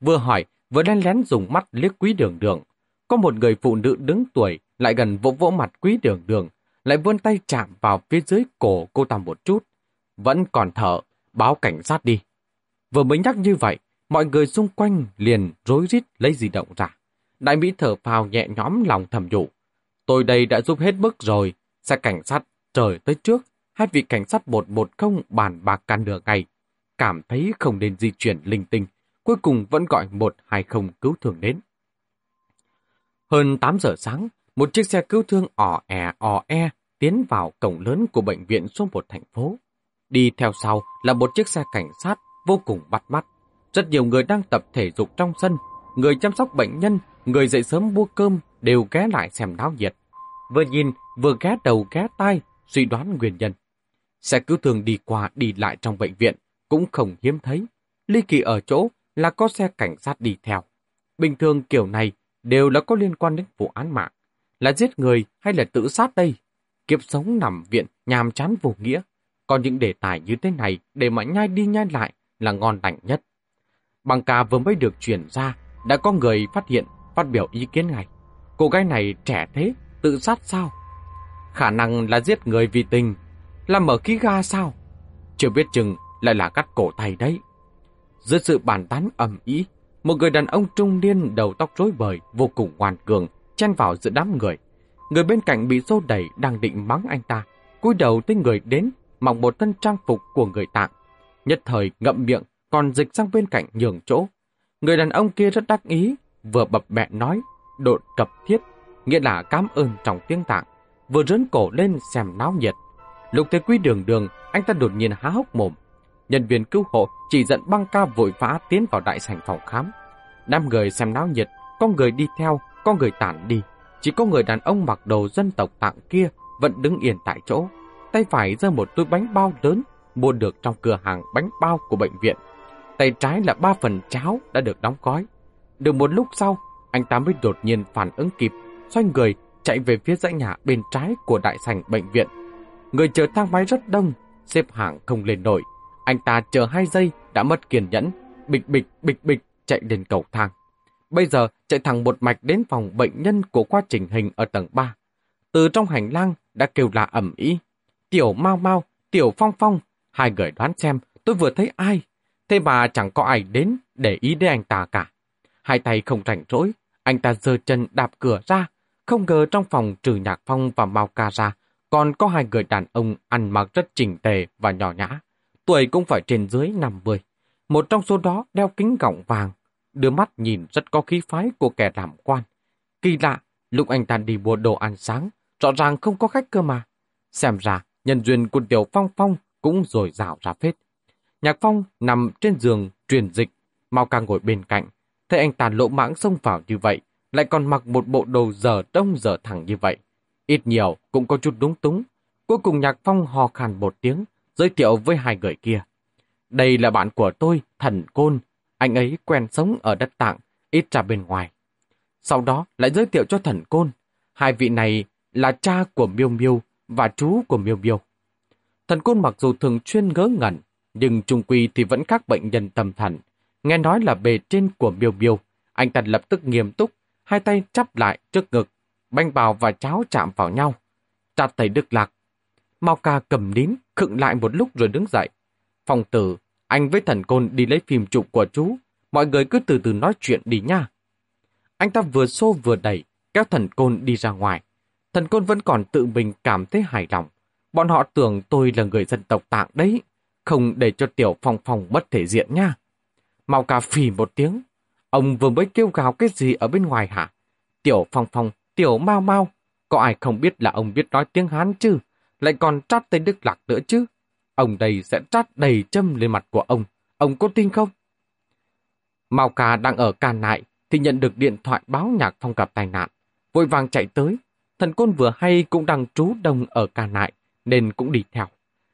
Vừa hỏi, vừa lén lén dùng mắt liếc quý đường đường. Có một người phụ nữ đứng tuổi lại gần vỗ vỗ mặt quý đường đường, lại vươn tay chạm vào phía dưới cổ cô ta một chút. Vẫn còn thở, báo cảnh sát đi. Vừa mới nhắc như vậy, mọi người xung quanh liền rối rít lấy di động ra. Đại Mỹ thở phào nhẹ nhõm lòng thầm dụ. Tôi đây đã giúp hết mức rồi, xe cảnh sát trời tới trước, hai vị cảnh sát 110 bàn bạc can nửa ngày. Cảm thấy không nên di chuyển linh tinh, cuối cùng vẫn gọi 120 cứu thương đến. Hơn 8 giờ sáng, một chiếc xe cứu thương ỏ ẻ ỏ e tiến vào cổng lớn của bệnh viện số 1 thành phố. Đi theo sau là một chiếc xe cảnh sát vô cùng bắt mắt. Rất nhiều người đang tập thể dục trong sân, người chăm sóc bệnh nhân, người dậy sớm mua cơm đều ghé lại xem náo nhiệt. Vừa nhìn, vừa ghé đầu ghé tai, suy đoán nguyên nhân. Xe cứu thương đi qua đi lại trong bệnh viện cũng không hiếm thấy. Ly kỳ ở chỗ là có xe cảnh sát đi theo. Bình thường kiểu này đều là có liên quan đến vụ án mạng. Là giết người hay là tự sát đây? Kiếp sống nằm viện nhàm chán vô nghĩa. Còn những đề tài như thế này để mà nhai đi nhai lại là ngon lành nhất. Bằng ca vừa mới được chuyển ra, đã có người phát hiện, phát biểu ý kiến ngay. Cô gái này trẻ thế, tự sát sao? Khả năng là giết người vì tình, là mở khí ga sao? Chưa biết chừng lại là cắt cổ tay đấy. Dưới sự bàn tán ầm ý, một người đàn ông trung niên đầu tóc rối bời, vô cùng ngoan cường, chen vào giữa đám người. Người bên cạnh bị xô đẩy đang định mắng anh ta, cúi đầu tới người đến, mặc một thân trang phục của người tạng. Nhất thời ngậm miệng, còn dịch sang bên cạnh nhường chỗ. Người đàn ông kia rất đắc ý, vừa bập bẹ nói, đột cập thiết, nghĩa là cảm ơn trong tiếng tạng, vừa rớn cổ lên xem náo nhiệt. Lục thấy quý đường đường, anh ta đột nhiên há hốc mồm. Nhân viên cứu hộ chỉ dẫn băng ca vội vã tiến vào đại sảnh phòng khám. Năm người xem náo nhiệt, có người đi theo, có người tản đi. Chỉ có người đàn ông mặc đồ dân tộc tạng kia vẫn đứng yên tại chỗ. Tay phải giơ một túi bánh bao lớn mua được trong cửa hàng bánh bao của bệnh viện. Tay trái là ba phần cháo đã được đóng gói. Được một lúc sau, anh ta mới đột nhiên phản ứng kịp, xoay người chạy về phía dãy nhà bên trái của đại sảnh bệnh viện. Người chờ thang máy rất đông, xếp hàng không lên nổi. Anh ta chờ hai giây đã mất kiên nhẫn, bịch bịch bịch bịch chạy lên cầu thang. Bây giờ chạy thẳng một mạch đến phòng bệnh nhân của khoa trình hình ở tầng 3. Từ trong hành lang đã kêu là ẩm ý. Tiểu mau mau, tiểu phong phong, hai người đoán xem tôi vừa thấy ai. Thế mà chẳng có ai đến để ý đến anh ta cả. Hai tay không rảnh rỗi, anh ta giơ chân đạp cửa ra. Không ngờ trong phòng trừ nhạc phong và mau ca ra, còn có hai người đàn ông ăn mặc rất chỉnh tề và nhỏ nhã. Tuổi cũng phải trên dưới 50. Một trong số đó đeo kính gọng vàng, đưa mắt nhìn rất có khí phái của kẻ làm quan. Kỳ lạ, lúc anh ta đi mua đồ ăn sáng, rõ ràng không có khách cơ mà. Xem ra, nhân duyên của Tiểu Phong Phong cũng rồi rào ra phết. Nhạc Phong nằm trên giường truyền dịch, mau càng ngồi bên cạnh. Thấy anh ta lỗ mãng xông vào như vậy, lại còn mặc một bộ đồ giờ đông giờ thẳng như vậy. Ít nhiều cũng có chút đúng túng. Cuối cùng Nhạc Phong hò khàn một tiếng, giới thiệu với hai người kia. Đây là bạn của tôi, thần Côn. Anh ấy quen sống ở đất tạng, ít ra bên ngoài. Sau đó lại giới thiệu cho thần Côn. Hai vị này là cha của Miêu Miêu và chú của Miêu Miêu. Thần Côn mặc dù thường chuyên ngớ ngẩn, nhưng trung quy thì vẫn các bệnh nhân tâm thần. Nghe nói là bề trên của Miêu Miêu, anh ta lập tức nghiêm túc, hai tay chắp lại trước ngực, banh bào và cháo chạm vào nhau. Chặt thầy Đức Lạc. Mau ca cầm nín, khựng lại một lúc rồi đứng dậy. Phòng tử, anh với thần côn đi lấy phim chụp của chú. Mọi người cứ từ từ nói chuyện đi nha. Anh ta vừa xô vừa đẩy, kéo thần côn đi ra ngoài. Thần côn vẫn còn tự mình cảm thấy hài lòng. Bọn họ tưởng tôi là người dân tộc tạng đấy. Không để cho tiểu phong phong mất thể diện nha. Mau cà phì một tiếng. Ông vừa mới kêu gào cái gì ở bên ngoài hả? Tiểu phong phong, tiểu mau mau. Có ai không biết là ông biết nói tiếng Hán chứ? Lại còn trát tên Đức Lạc nữa chứ? Ông đây sẽ trát đầy châm lên mặt của ông. Ông có tin không? Mao Cà đang ở càn nại thì nhận được điện thoại báo nhạc phong gặp tai nạn. Vội vàng chạy tới. Thần côn vừa hay cũng đang trú đông ở càn nại nên cũng đi theo.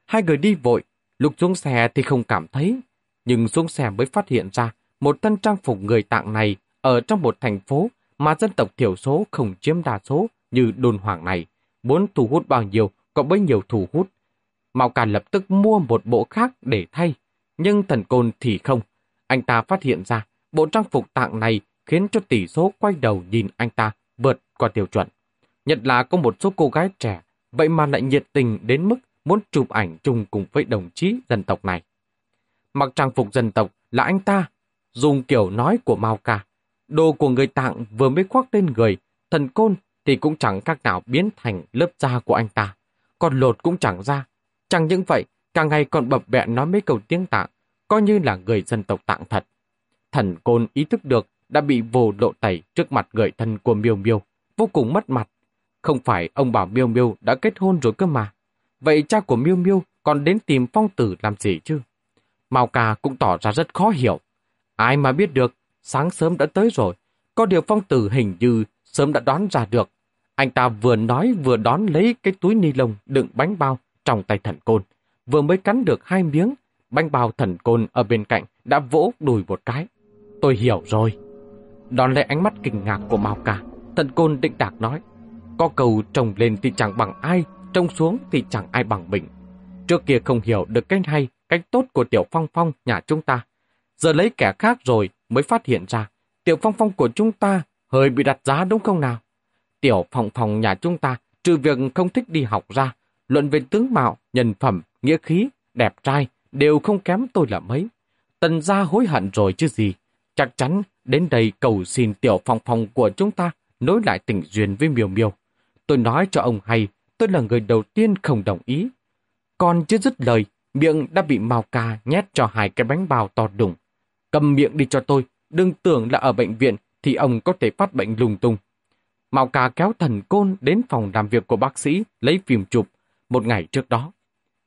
Hai người đi vội, lục xuống xe thì không cảm thấy. Nhưng xuống xe mới phát hiện ra một thân trang phục người tạng này ở trong một thành phố mà dân tộc thiểu số không chiếm đa số như đồn hoàng này. Muốn thu hút bao nhiêu có bấy nhiêu thu hút. Mao Càn lập tức mua một bộ khác để thay, nhưng thần côn thì không. Anh ta phát hiện ra bộ trang phục tạng này khiến cho tỷ số quay đầu nhìn anh ta vượt qua tiêu chuẩn. Nhất là có một số cô gái trẻ, vậy mà lại nhiệt tình đến mức muốn chụp ảnh chung cùng với đồng chí dân tộc này. Mặc trang phục dân tộc là anh ta, dùng kiểu nói của Mao Ca. Đồ của người tạng vừa mới khoác lên người, thần côn thì cũng chẳng khác nào biến thành lớp da của anh ta. Còn lột cũng chẳng ra. Chẳng những vậy, càng ngày còn bập bẹ nói mấy câu tiếng tạng, coi như là người dân tộc tạng thật. Thần côn ý thức được đã bị vô lộ tẩy trước mặt người thân của Miêu Miêu, vô cùng mất mặt. Không phải ông bảo Miêu Miêu đã kết hôn rồi cơ mà. Vậy cha của Miêu Miêu còn đến tìm phong tử làm gì chứ? Mao Ca cũng tỏ ra rất khó hiểu. Ai mà biết được, sáng sớm đã tới rồi. Có điều phong tử hình như sớm đã đoán ra được. Anh ta vừa nói vừa đón lấy cái túi ni lông đựng bánh bao trong tay thần côn. Vừa mới cắn được hai miếng, bánh bao thần côn ở bên cạnh đã vỗ đùi một cái. Tôi hiểu rồi. Đón lấy ánh mắt kinh ngạc của Mao Ca, thần côn định đạc nói. Có cầu trồng lên thì chẳng bằng ai, trông xuống thì chẳng ai bằng mình. Trước kia không hiểu được cách hay, cách tốt của Tiểu Phong Phong nhà chúng ta. Giờ lấy kẻ khác rồi mới phát hiện ra Tiểu Phong Phong của chúng ta hơi bị đặt giá đúng không nào? Tiểu Phong Phong nhà chúng ta trừ việc không thích đi học ra, luận về tướng mạo, nhân phẩm, nghĩa khí, đẹp trai đều không kém tôi là mấy. Tần gia hối hận rồi chứ gì. Chắc chắn đến đây cầu xin Tiểu Phong Phong của chúng ta nối lại tình duyên với Miêu Miêu. Tôi nói cho ông hay, tôi là người đầu tiên không đồng ý. Còn chưa dứt lời, miệng đã bị Mao Ca nhét cho hai cái bánh bao to đùng. Cầm miệng đi cho tôi, đừng tưởng là ở bệnh viện thì ông có thể phát bệnh lung tung. Mao Ca kéo thần côn đến phòng làm việc của bác sĩ lấy phim chụp một ngày trước đó.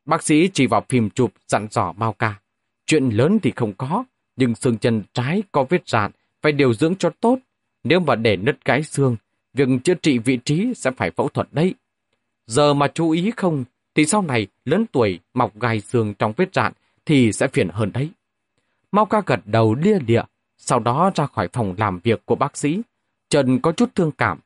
Bác sĩ chỉ vào phim chụp dặn dò Mao Ca. Chuyện lớn thì không có, nhưng xương chân trái có vết rạn, phải điều dưỡng cho tốt. Nếu mà để nứt cái xương, việc chữa trị vị trí sẽ phải phẫu thuật đấy. Giờ mà chú ý không, thì sau này lớn tuổi mọc gai xương trong vết rạn thì sẽ phiền hơn đấy. Mau ca gật đầu lia lịa, sau đó ra khỏi phòng làm việc của bác sĩ. Trần có chút thương cảm.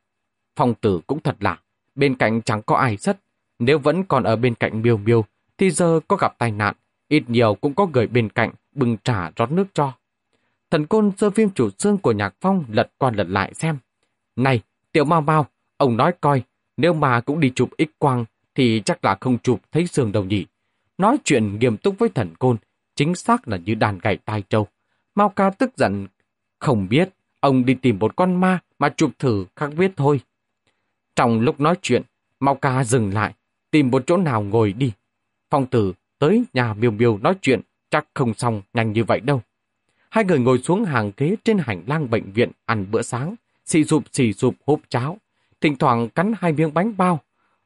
Phong tử cũng thật lạ, bên cạnh chẳng có ai rất. Nếu vẫn còn ở bên cạnh miêu miêu, thì giờ có gặp tai nạn, ít nhiều cũng có người bên cạnh bưng trà rót nước cho. Thần côn sơ phim chủ xương của Nhạc Phong lật qua lật lại xem. Này, tiểu mau mau, ông nói coi, nếu mà cũng đi chụp x quang thì chắc là không chụp thấy xương đâu nhỉ. Nói chuyện nghiêm túc với thần côn, chính xác là như đàn gảy tai trâu. Mao ca tức giận, không biết, ông đi tìm một con ma mà chụp thử khắc viết thôi. Trong lúc nói chuyện, Mao ca dừng lại, tìm một chỗ nào ngồi đi. Phong tử tới nhà miêu miêu nói chuyện, chắc không xong nhanh như vậy đâu. Hai người ngồi xuống hàng ghế trên hành lang bệnh viện ăn bữa sáng, xì sụp xì sụp húp cháo, thỉnh thoảng cắn hai miếng bánh bao.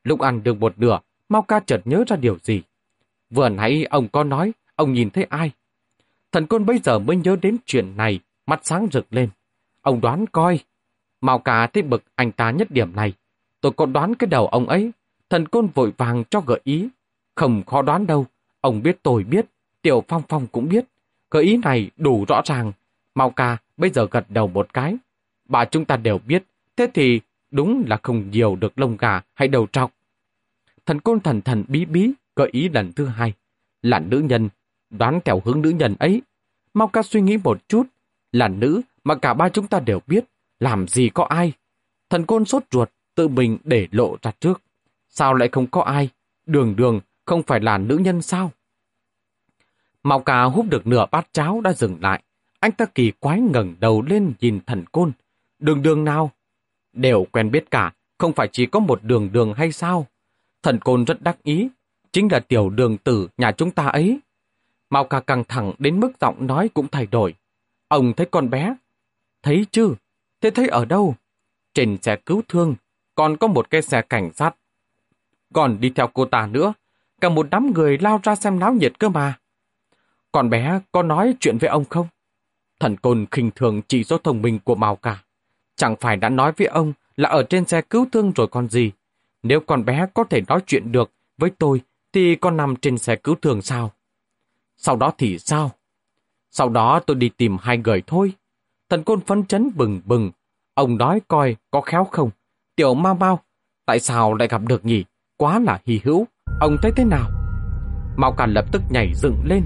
Lúc ăn được một nửa, Mao ca chợt nhớ ra điều gì. Vừa nãy ông có nói, ông nhìn thấy ai? Thần côn bây giờ mới nhớ đến chuyện này, mắt sáng rực lên. Ông đoán coi. Mao ca thấy bực anh ta nhất điểm này. Tôi có đoán cái đầu ông ấy. Thần côn vội vàng cho gợi ý. Không khó đoán đâu. Ông biết tôi biết. Tiểu Phong Phong cũng biết. Gợi ý này đủ rõ ràng. Mao ca bây giờ gật đầu một cái. Bà chúng ta đều biết. Thế thì đúng là không nhiều được lông gà hay đầu trọc. Thần côn thần thần bí bí, gợi ý lần thứ hai. Là nữ nhân. Đoán theo hướng nữ nhân ấy. Mao ca suy nghĩ một chút. Là nữ mà cả ba chúng ta đều biết. Làm gì có ai. Thần côn sốt ruột, tự mình để lộ ra trước. Sao lại không có ai? Đường đường không phải là nữ nhân sao? Mạo cà hút được nửa bát cháo đã dừng lại. Anh ta kỳ quái ngẩng đầu lên nhìn thần côn. Đường đường nào? Đều quen biết cả, không phải chỉ có một đường đường hay sao? Thần côn rất đắc ý, chính là tiểu đường tử nhà chúng ta ấy. Mao ca căng thẳng đến mức giọng nói cũng thay đổi. Ông thấy con bé. Thấy chứ? Thế thấy ở đâu? Trên xe cứu thương, còn có một cái xe cảnh sát. Còn đi theo cô ta nữa, cả một đám người lao ra xem náo nhiệt cơ mà. Con bé có nói chuyện với ông không? Thần côn khinh thường chỉ số thông minh của Mao ca. Chẳng phải đã nói với ông là ở trên xe cứu thương rồi còn gì. Nếu con bé có thể nói chuyện được với tôi thì con nằm trên xe cứu thương sao? Sau đó thì sao? Sau đó tôi đi tìm hai người thôi. Thần côn phấn chấn bừng bừng. Ông nói coi có khéo không? Tiểu mau mau, tại sao lại gặp được nhỉ? Quá là hy hữu. Ông thấy thế nào? mau Càn lập tức nhảy dựng lên.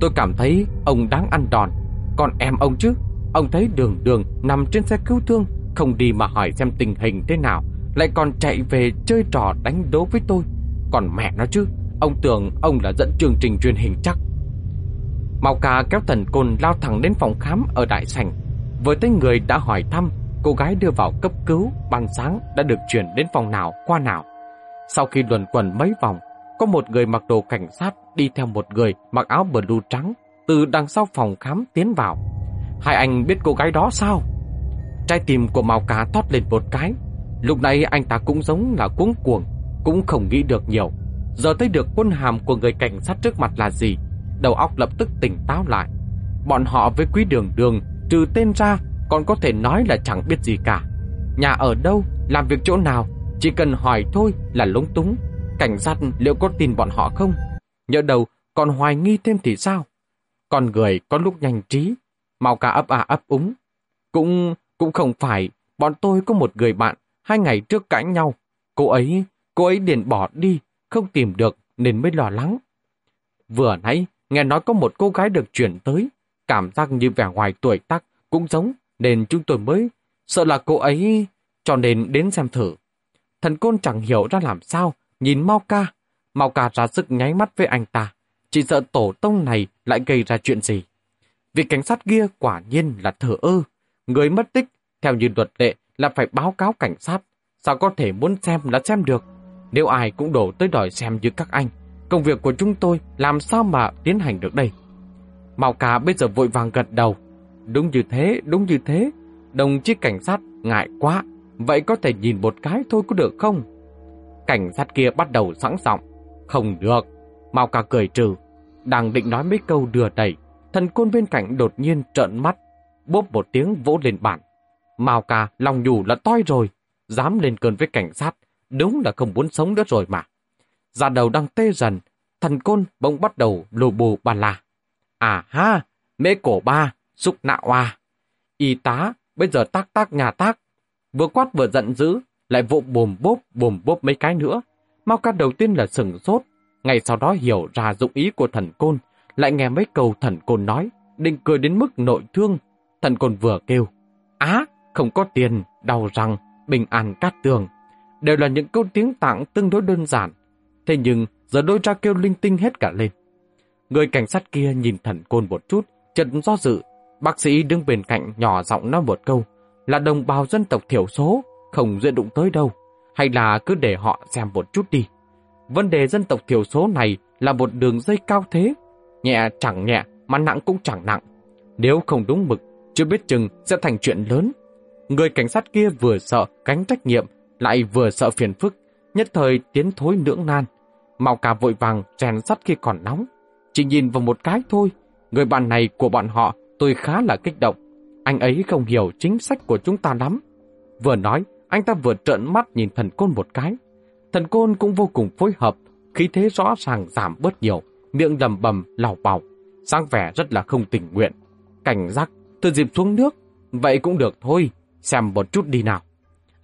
Tôi cảm thấy ông đáng ăn đòn. Còn em ông chứ? Ông thấy đường đường nằm trên xe cứu thương, không đi mà hỏi xem tình hình thế nào, lại còn chạy về chơi trò đánh đố với tôi. Còn mẹ nó chứ, ông tưởng ông là dẫn chương trình truyền hình chắc. Màu Ca kéo thần côn lao thẳng đến phòng khám ở đại sảnh. Với tới người đã hỏi thăm, cô gái đưa vào cấp cứu, ban sáng đã được chuyển đến phòng nào qua nào. Sau khi luẩn quẩn mấy vòng, có một người mặc đồ cảnh sát đi theo một người mặc áo blue trắng từ đằng sau phòng khám tiến vào. Hai anh biết cô gái đó sao? Trái tim của Mao Cá tót lên một cái. Lúc này anh ta cũng giống là cuống cuồng, cũng không nghĩ được nhiều. Giờ thấy được quân hàm của người cảnh sát trước mặt là gì, đầu óc lập tức tỉnh táo lại. Bọn họ với quý đường đường, trừ tên ra, còn có thể nói là chẳng biết gì cả. Nhà ở đâu, làm việc chỗ nào, chỉ cần hỏi thôi là lúng túng. Cảnh sát liệu có tin bọn họ không? Nhớ đầu còn hoài nghi thêm thì sao? Con người có lúc nhanh trí, mau cả ấp à ấp úng. Cũng cũng không phải, bọn tôi có một người bạn, hai ngày trước cãi nhau. Cô ấy, cô ấy điền bỏ đi, không tìm được nên mới lo lắng. Vừa nãy, nghe nói có một cô gái được chuyển tới, cảm giác như vẻ ngoài tuổi tác cũng giống, nên chúng tôi mới sợ là cô ấy, cho nên đến xem thử. Thần côn chẳng hiểu ra làm sao, nhìn Mau Ca. Mau Ca ra sức nháy mắt với anh ta, chỉ sợ tổ tông này lại gây ra chuyện gì. Vị cảnh sát kia quả nhiên là thở ơ. Người mất tích, theo như luật lệ là phải báo cáo cảnh sát. Sao có thể muốn xem là xem được? Nếu ai cũng đổ tới đòi xem như các anh, công việc của chúng tôi làm sao mà tiến hành được đây? Mạo cá bây giờ vội vàng gật đầu. Đúng như thế, đúng như thế. Đồng chí cảnh sát ngại quá. Vậy có thể nhìn một cái thôi có được không? Cảnh sát kia bắt đầu sẵn giọng. Không được. mao cá cười trừ. Đang định nói mấy câu đưa đẩy thần côn bên cạnh đột nhiên trợn mắt, bốp một tiếng vỗ lên bàn. Mao ca lòng nhủ là toi rồi, dám lên cơn với cảnh sát, đúng là không muốn sống nữa rồi mà. Già đầu đang tê dần, thần côn bỗng bắt đầu lù bù bà la. À ha, mê cổ ba, xúc nạo à. Y tá, bây giờ tác tác nhà tác. Vừa quát vừa giận dữ, lại vụ bùm bốp bùm bốp mấy cái nữa. Mao ca đầu tiên là sừng sốt, ngày sau đó hiểu ra dụng ý của thần côn, lại nghe mấy câu thần côn nói, định cười đến mức nội thương. Thần côn vừa kêu, á, không có tiền, đau răng, bình an cát tường. Đều là những câu tiếng tạng tương đối đơn giản. Thế nhưng giờ đôi ra kêu linh tinh hết cả lên. Người cảnh sát kia nhìn thần côn một chút, chợt do dự. Bác sĩ đứng bên cạnh nhỏ giọng nói một câu, là đồng bào dân tộc thiểu số, không dễ đụng tới đâu. Hay là cứ để họ xem một chút đi. Vấn đề dân tộc thiểu số này là một đường dây cao thế, Nhẹ chẳng nhẹ, mà nặng cũng chẳng nặng. Nếu không đúng mực, chưa biết chừng sẽ thành chuyện lớn. Người cảnh sát kia vừa sợ cánh trách nhiệm, lại vừa sợ phiền phức, nhất thời tiến thối nưỡng nan. Màu cà vội vàng rèn sắt khi còn nóng. Chỉ nhìn vào một cái thôi, người bạn này của bọn họ tôi khá là kích động. Anh ấy không hiểu chính sách của chúng ta lắm. Vừa nói, anh ta vừa trợn mắt nhìn thần côn một cái. Thần côn cũng vô cùng phối hợp, khí thế rõ ràng giảm bớt nhiều miệng lầm bầm lào bào, sáng vẻ rất là không tình nguyện. Cảnh giác, từ dịp xuống nước, vậy cũng được thôi, xem một chút đi nào.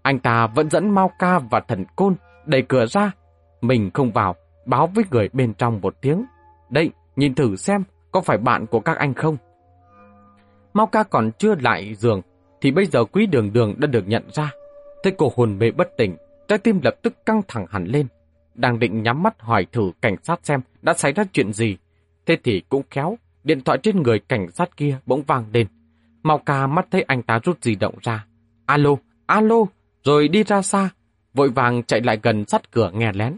Anh ta vẫn dẫn Mao Ca và thần côn đẩy cửa ra. Mình không vào, báo với người bên trong một tiếng. Đây, nhìn thử xem, có phải bạn của các anh không? Mao Ca còn chưa lại giường, thì bây giờ quý đường đường đã được nhận ra. Thấy cô hồn mê bất tỉnh, trái tim lập tức căng thẳng hẳn lên đang định nhắm mắt hỏi thử cảnh sát xem đã xảy ra chuyện gì. Thế thì cũng khéo, điện thoại trên người cảnh sát kia bỗng vang lên. Mau ca mắt thấy anh ta rút di động ra. Alo, alo, rồi đi ra xa. Vội vàng chạy lại gần sát cửa nghe lén.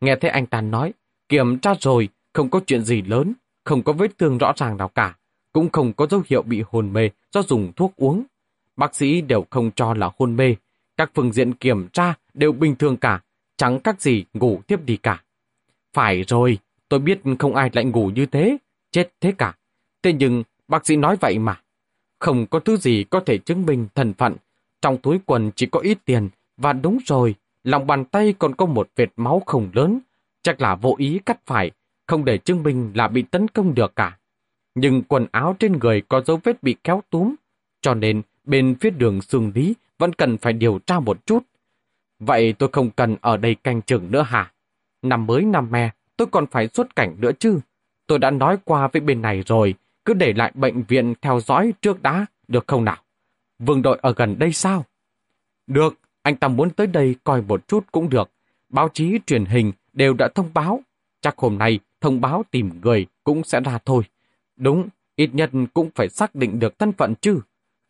Nghe thấy anh ta nói, kiểm tra rồi, không có chuyện gì lớn, không có vết thương rõ ràng nào cả, cũng không có dấu hiệu bị hôn mê do dùng thuốc uống. Bác sĩ đều không cho là hôn mê, các phương diện kiểm tra đều bình thường cả, chẳng các gì ngủ tiếp đi cả. Phải rồi, tôi biết không ai lại ngủ như thế, chết thế cả. Thế nhưng bác sĩ nói vậy mà. Không có thứ gì có thể chứng minh thần phận. Trong túi quần chỉ có ít tiền, và đúng rồi, lòng bàn tay còn có một vệt máu không lớn. Chắc là vô ý cắt phải, không để chứng minh là bị tấn công được cả. Nhưng quần áo trên người có dấu vết bị kéo túm, cho nên bên phía đường xương lý vẫn cần phải điều tra một chút. Vậy tôi không cần ở đây canh chừng nữa hả? Năm mới năm me, tôi còn phải xuất cảnh nữa chứ. Tôi đã nói qua với bên này rồi, cứ để lại bệnh viện theo dõi trước đã, được không nào? Vương đội ở gần đây sao? Được, anh ta muốn tới đây coi một chút cũng được. Báo chí, truyền hình đều đã thông báo. Chắc hôm nay thông báo tìm người cũng sẽ ra thôi. Đúng, ít nhất cũng phải xác định được thân phận chứ.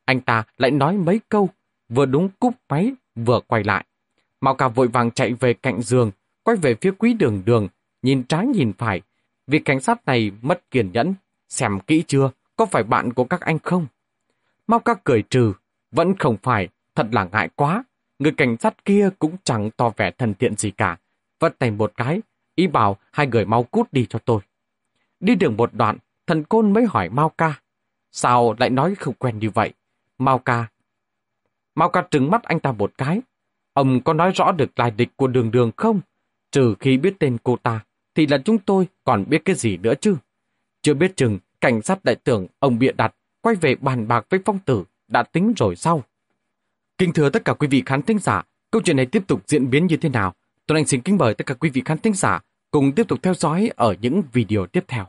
Anh ta lại nói mấy câu, vừa đúng cúp máy, vừa quay lại. Mạo cả vội vàng chạy về cạnh giường, quay về phía quý đường đường, nhìn trái nhìn phải. Vị cảnh sát này mất kiên nhẫn, xem kỹ chưa, có phải bạn của các anh không? Mau ca cười trừ, vẫn không phải, thật là ngại quá. Người cảnh sát kia cũng chẳng to vẻ thân thiện gì cả. Vất tay một cái, ý bảo hai người mau cút đi cho tôi. Đi đường một đoạn, thần côn mới hỏi Mao ca. Sao lại nói không quen như vậy? Mao ca. Mao ca trừng mắt anh ta một cái. Ông có nói rõ được lai địch của đường đường không? Trừ khi biết tên cô ta, thì là chúng tôi còn biết cái gì nữa chứ? Chưa biết chừng, cảnh sát đại tưởng ông bịa đặt, quay về bàn bạc với phong tử, đã tính rồi sau. Kính thưa tất cả quý vị khán thính giả, câu chuyện này tiếp tục diễn biến như thế nào? Tuấn Anh xin kính mời tất cả quý vị khán thính giả cùng tiếp tục theo dõi ở những video tiếp theo.